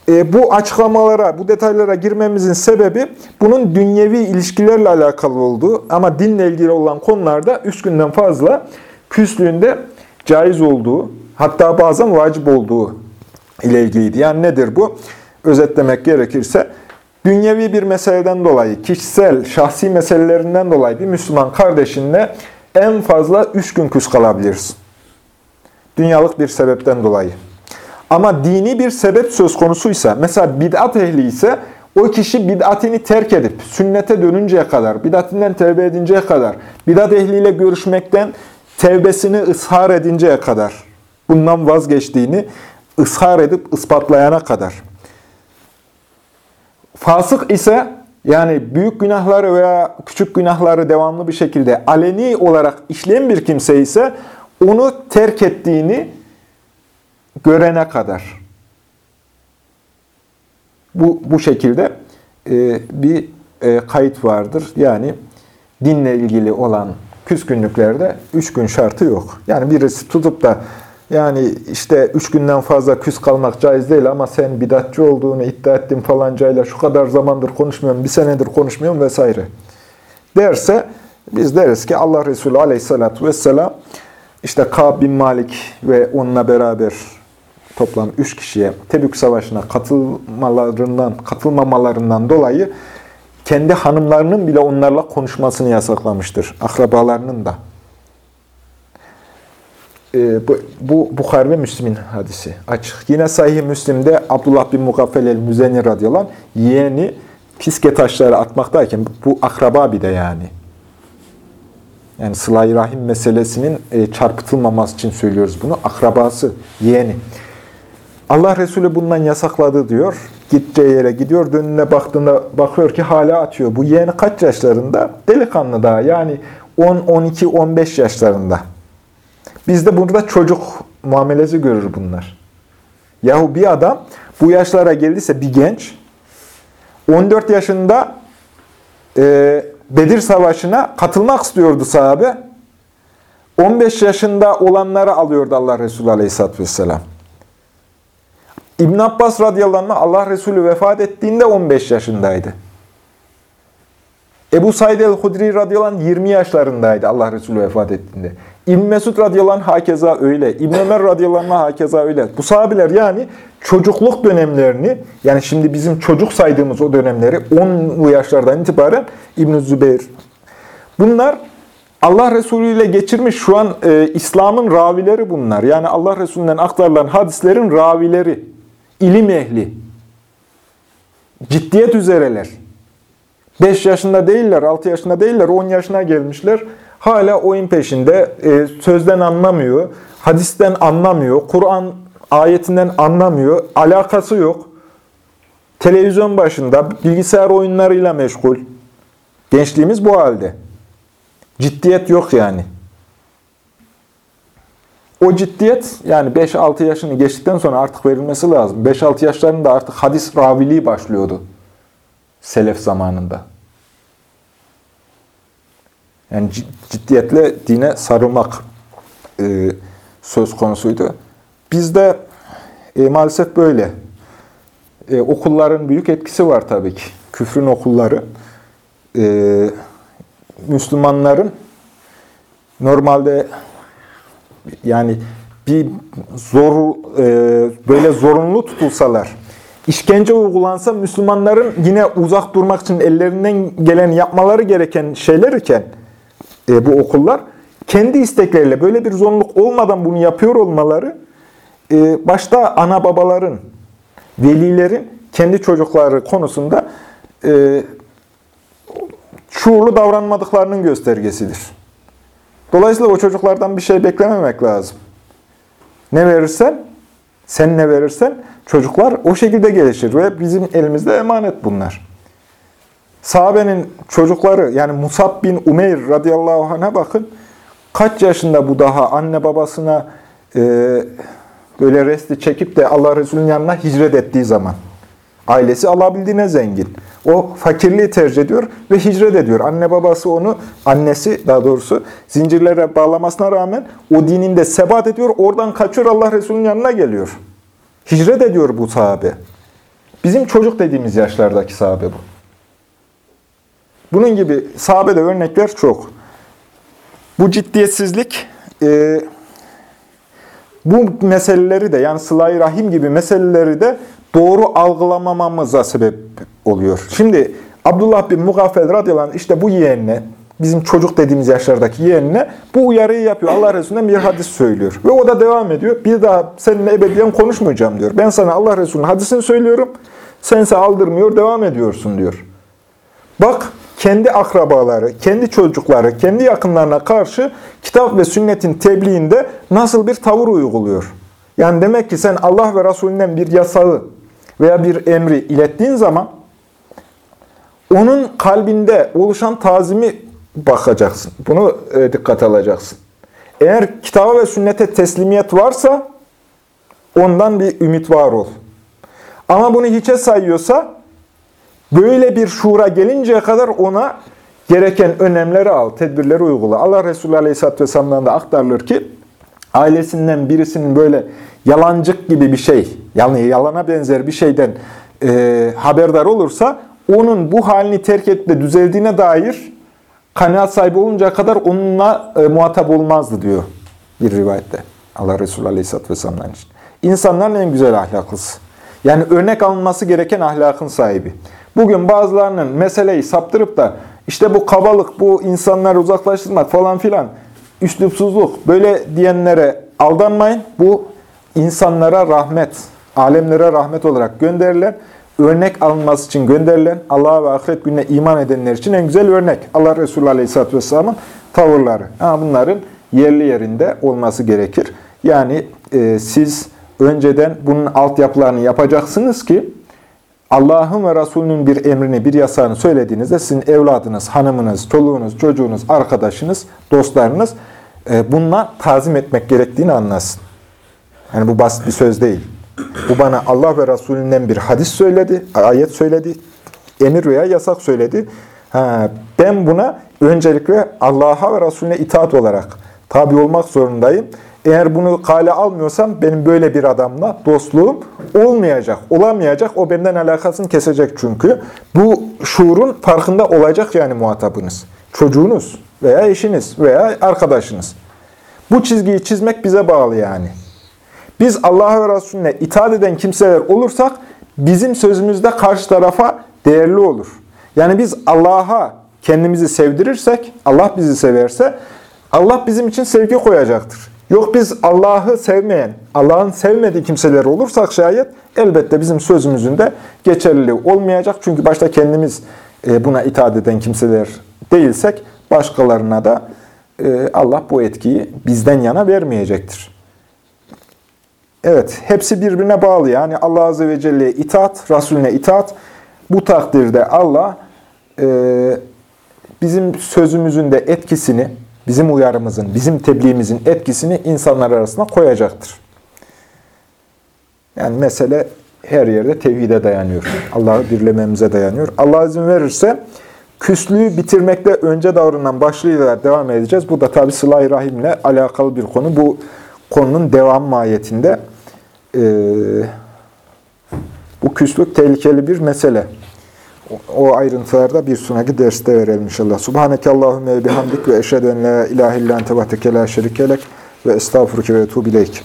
A: E, bu açıklamalara, bu detaylara girmemizin sebebi bunun dünyevi ilişkilerle alakalı olduğu ama dinle ilgili olan konularda üç günden fazla küslüğünde caiz olduğu, hatta bazen vacip olduğu ile ilgiliydi. Yani nedir bu? Özetlemek gerekirse, dünyevi bir meseleden dolayı, kişisel, şahsi meselelerinden dolayı bir Müslüman kardeşinle en fazla üç gün küs kalabiliriz. Dünyalık bir sebepten dolayı. Ama dini bir sebep söz konusuysa, mesela bid'at ehli ise o kişi bid'atini terk edip sünnete dönünceye kadar, bid'atinden tevbe edinceye kadar, bid'at ehliyle görüşmekten tevbesini ishar edinceye kadar, bundan vazgeçtiğini ishar edip ispatlayana kadar. Fasık ise yani büyük günahları veya küçük günahları devamlı bir şekilde aleni olarak işleyen bir kimse ise onu terk ettiğini görene kadar. Bu, bu şekilde e, bir e, kayıt vardır. Yani dinle ilgili olan küskünlüklerde üç gün şartı yok. Yani birisi tutup da yani işte üç günden fazla küs kalmak caiz değil ama sen bidatçı olduğunu iddia ettin falancayla şu kadar zamandır konuşmuyorum, bir senedir konuşmuyorum vesaire derse biz deriz ki Allah Resulü aleyhissalatü vesselam işte Kab bin Malik ve onunla beraber toplam üç kişiye Tebük Savaşı'na katılmalarından, katılmamalarından dolayı kendi hanımlarının bile onlarla konuşmasını yasaklamıştır. Akrabalarının da. Ee, bu, bu Bukhari ve Müslim'in hadisi. Açık. Yine Sahih Müslim'de Abdullah bin Mugaffel el-Müzenni radıyallahu yeğeni piske taşları atmaktayken, bu akraba bir de yani. Yani sıla rahim meselesinin e, çarpıtılmaması için söylüyoruz bunu. Akrabası, yeğeni. Allah Resulü bundan yasakladı diyor. Gideceği yere gidiyor, dönüne baktığında bakıyor ki hala atıyor. Bu yeğeni kaç yaşlarında? Delikanlı daha. Yani 10, 12, 15 yaşlarında. Bizde burada çocuk muamelesi görür bunlar. Yahu bir adam bu yaşlara geldiyse bir genç 14 yaşında e, Bedir Savaşı'na katılmak istiyordu sahabe. 15 yaşında olanları alıyordu Allah Resulü Aleyhisselatü Vesselam. İbn Abbas radıyallahu anh Allah Resulü vefat ettiğinde 15 yaşındaydı. Ebu Said el-Hudri radıyallahu anh 20 yaşlarındaydı Allah Resulü vefat ettiğinde. İbn Mesud radıyallahu anh hakeza öyle. İbn Ömer radıyallahu anh hakeza öyle. Bu sahabiler yani çocukluk dönemlerini yani şimdi bizim çocuk saydığımız o dönemleri 10 yaşlardan itibaren İbn Zübeyir. Bunlar Allah Resulü ile geçirmiş şu an e, İslam'ın ravileri bunlar. Yani Allah Resulü'nden aktarılan hadislerin ravileri, ilim ehli, ciddiyet üzereler. 5 yaşında değiller, 6 yaşında değiller, 10 yaşına gelmişler. Hala oyun peşinde, e, sözden anlamıyor, hadisten anlamıyor, Kur'an ayetinden anlamıyor, alakası yok. Televizyon başında, bilgisayar oyunlarıyla meşgul. Gençliğimiz bu halde. Ciddiyet yok yani. O ciddiyet yani 5-6 yaşını geçtikten sonra artık verilmesi lazım. 5-6 yaşlarında artık hadis raviliği başlıyordu. Selef zamanında. Yani ciddiyetle dine sarılmak e, söz konusuydu. Bizde e, maalesef böyle. E, okulların büyük etkisi var tabii ki. Küfrün okulları. E, Müslümanların normalde yani bir zor e, böyle zorunlu tutulsalar, işkence uygulansa Müslümanların yine uzak durmak için ellerinden gelen yapmaları gereken şeyler iken e, bu okullar kendi istekleriyle böyle bir zorunluluk olmadan bunu yapıyor olmaları e, başta ana babaların, velilerin kendi çocukları konusunda e, şuurlu davranmadıklarının göstergesidir. Dolayısıyla o çocuklardan bir şey beklememek lazım. Ne verirsen, sen ne verirsen çocuklar o şekilde gelişir ve bizim elimizde emanet bunlar. Sahabenin çocukları yani Musab bin Umeyr radıyallahu anh'a bakın. Kaç yaşında bu daha anne babasına e, böyle resti çekip de Allah Resulü'nün yanına hicret ettiği zaman. Ailesi alabildiğine zengin. O fakirliği tercih ediyor ve hicret ediyor. Anne babası onu, annesi daha doğrusu zincirlere bağlamasına rağmen o dininde sebat ediyor. Oradan kaçıyor Allah Resulü'nün yanına geliyor. Hicret ediyor bu sahabe. Bizim çocuk dediğimiz yaşlardaki sahabe bu. Bunun gibi sahabede örnekler çok. Bu ciddiyetsizlik e, bu meseleleri de yani sıla rahim gibi meseleleri de doğru algılamamamıza sebep oluyor. Şimdi Abdullah bin Mugafel radıyallahu anh işte bu yeğenine, bizim çocuk dediğimiz yaşlardaki yeğenine bu uyarıyı yapıyor. Allah Resulü'nden bir hadis söylüyor. Ve o da devam ediyor. Bir daha seninle ebediyen konuşmayacağım diyor. Ben sana Allah Resulü'nün hadisini söylüyorum. Sense aldırmıyor, devam ediyorsun diyor. Bak kendi akrabaları, kendi çocukları, kendi yakınlarına karşı kitap ve sünnetin tebliğinde nasıl bir tavır uyguluyor. Yani demek ki sen Allah ve Resulünden bir yasağı veya bir emri ilettiğin zaman onun kalbinde oluşan tazimi bakacaksın. Bunu e, dikkat alacaksın. Eğer kitaba ve sünnete teslimiyet varsa ondan bir ümit var ol. Ama bunu hiçe sayıyorsa böyle bir şuura gelinceye kadar ona gereken önlemleri al, tedbirleri uygula. Allah Resulü Aleyhisselatü Vesselam'dan da aktarılır ki ailesinden birisinin böyle yalancık gibi bir şey, yani yalana benzer bir şeyden e, haberdar olursa onun bu halini terk edip de düzeldiğine dair kanaat sahibi oluncaya kadar onunla e, muhatap olmazdı diyor bir rivayette. Allah Resulü Aleyhisselatü Vesselam'dan için. İnsanların en güzel ahlaklısı. Yani örnek alınması gereken ahlakın sahibi. Bugün bazılarının meseleyi saptırıp da işte bu kabalık, bu insanları uzaklaştırmak falan filan, üslupsuzluk böyle diyenlere aldanmayın. Bu insanlara rahmet, alemlere rahmet olarak gönderilen, örnek alınması için gönderilen, Allah'a ve ahiret gününe iman edenler için en güzel örnek. Allah Resulü Aleyhisselatü Vesselam'ın tavırları. Ha, bunların yerli yerinde olması gerekir. Yani e, siz önceden bunun altyapılarını yapacaksınız ki, Allah'ın ve Resulünün bir emrini, bir yasağını söylediğinizde sizin evladınız, hanımınız, çoluğunuz, çocuğunuz, arkadaşınız, dostlarınız e, bununla tazim etmek gerektiğini anlasın. Yani bu basit bir söz değil. Bu bana Allah ve Resulünden bir hadis söyledi, ayet söyledi, emir veya yasak söyledi. Ha, ben buna öncelikle Allah'a ve Resulüne itaat olarak tabi olmak zorundayım. Eğer bunu kale almıyorsam benim böyle bir adamla dostluğum olmayacak, olamayacak. O benden alakasını kesecek çünkü. Bu şuurun farkında olacak yani muhatabınız. Çocuğunuz veya eşiniz veya arkadaşınız. Bu çizgiyi çizmek bize bağlı yani. Biz Allah'a ve Resulüne itaat eden kimseler olursak bizim sözümüzde karşı tarafa değerli olur. Yani biz Allah'a kendimizi sevdirirsek, Allah bizi severse Allah bizim için sevgi koyacaktır. Yok biz Allah'ı sevmeyen, Allah'ın sevmediği kimseler olursak şayet elbette bizim sözümüzün de geçerliliği olmayacak. Çünkü başta kendimiz e, buna itaat eden kimseler değilsek başkalarına da e, Allah bu etkiyi bizden yana vermeyecektir. Evet, hepsi birbirine bağlı. Yani Allah Azze ve Celle'ye itaat, Resulüne itaat. Bu takdirde Allah e, bizim sözümüzün de etkisini, bizim uyarımızın, bizim tebliğimizin etkisini insanlar arasında koyacaktır. Yani mesele her yerde tevhide dayanıyor. Allah'ı birlememize dayanıyor. Allah izin verirse küslüğü bitirmekle önce davranan başlığıyla devam edeceğiz. Bu da tabi sıla-i rahimle alakalı bir konu. Bu konunun devam mahiyetinde e, bu küslük tehlikeli bir mesele. O ayrıntılarda bir sonraki derste verelim inşallah. Subhaneke Allahümme bihamdik ve eşhedü en la ilahe illa ente vahdeke la şerikelek ve estağfurüke ve etubileyk.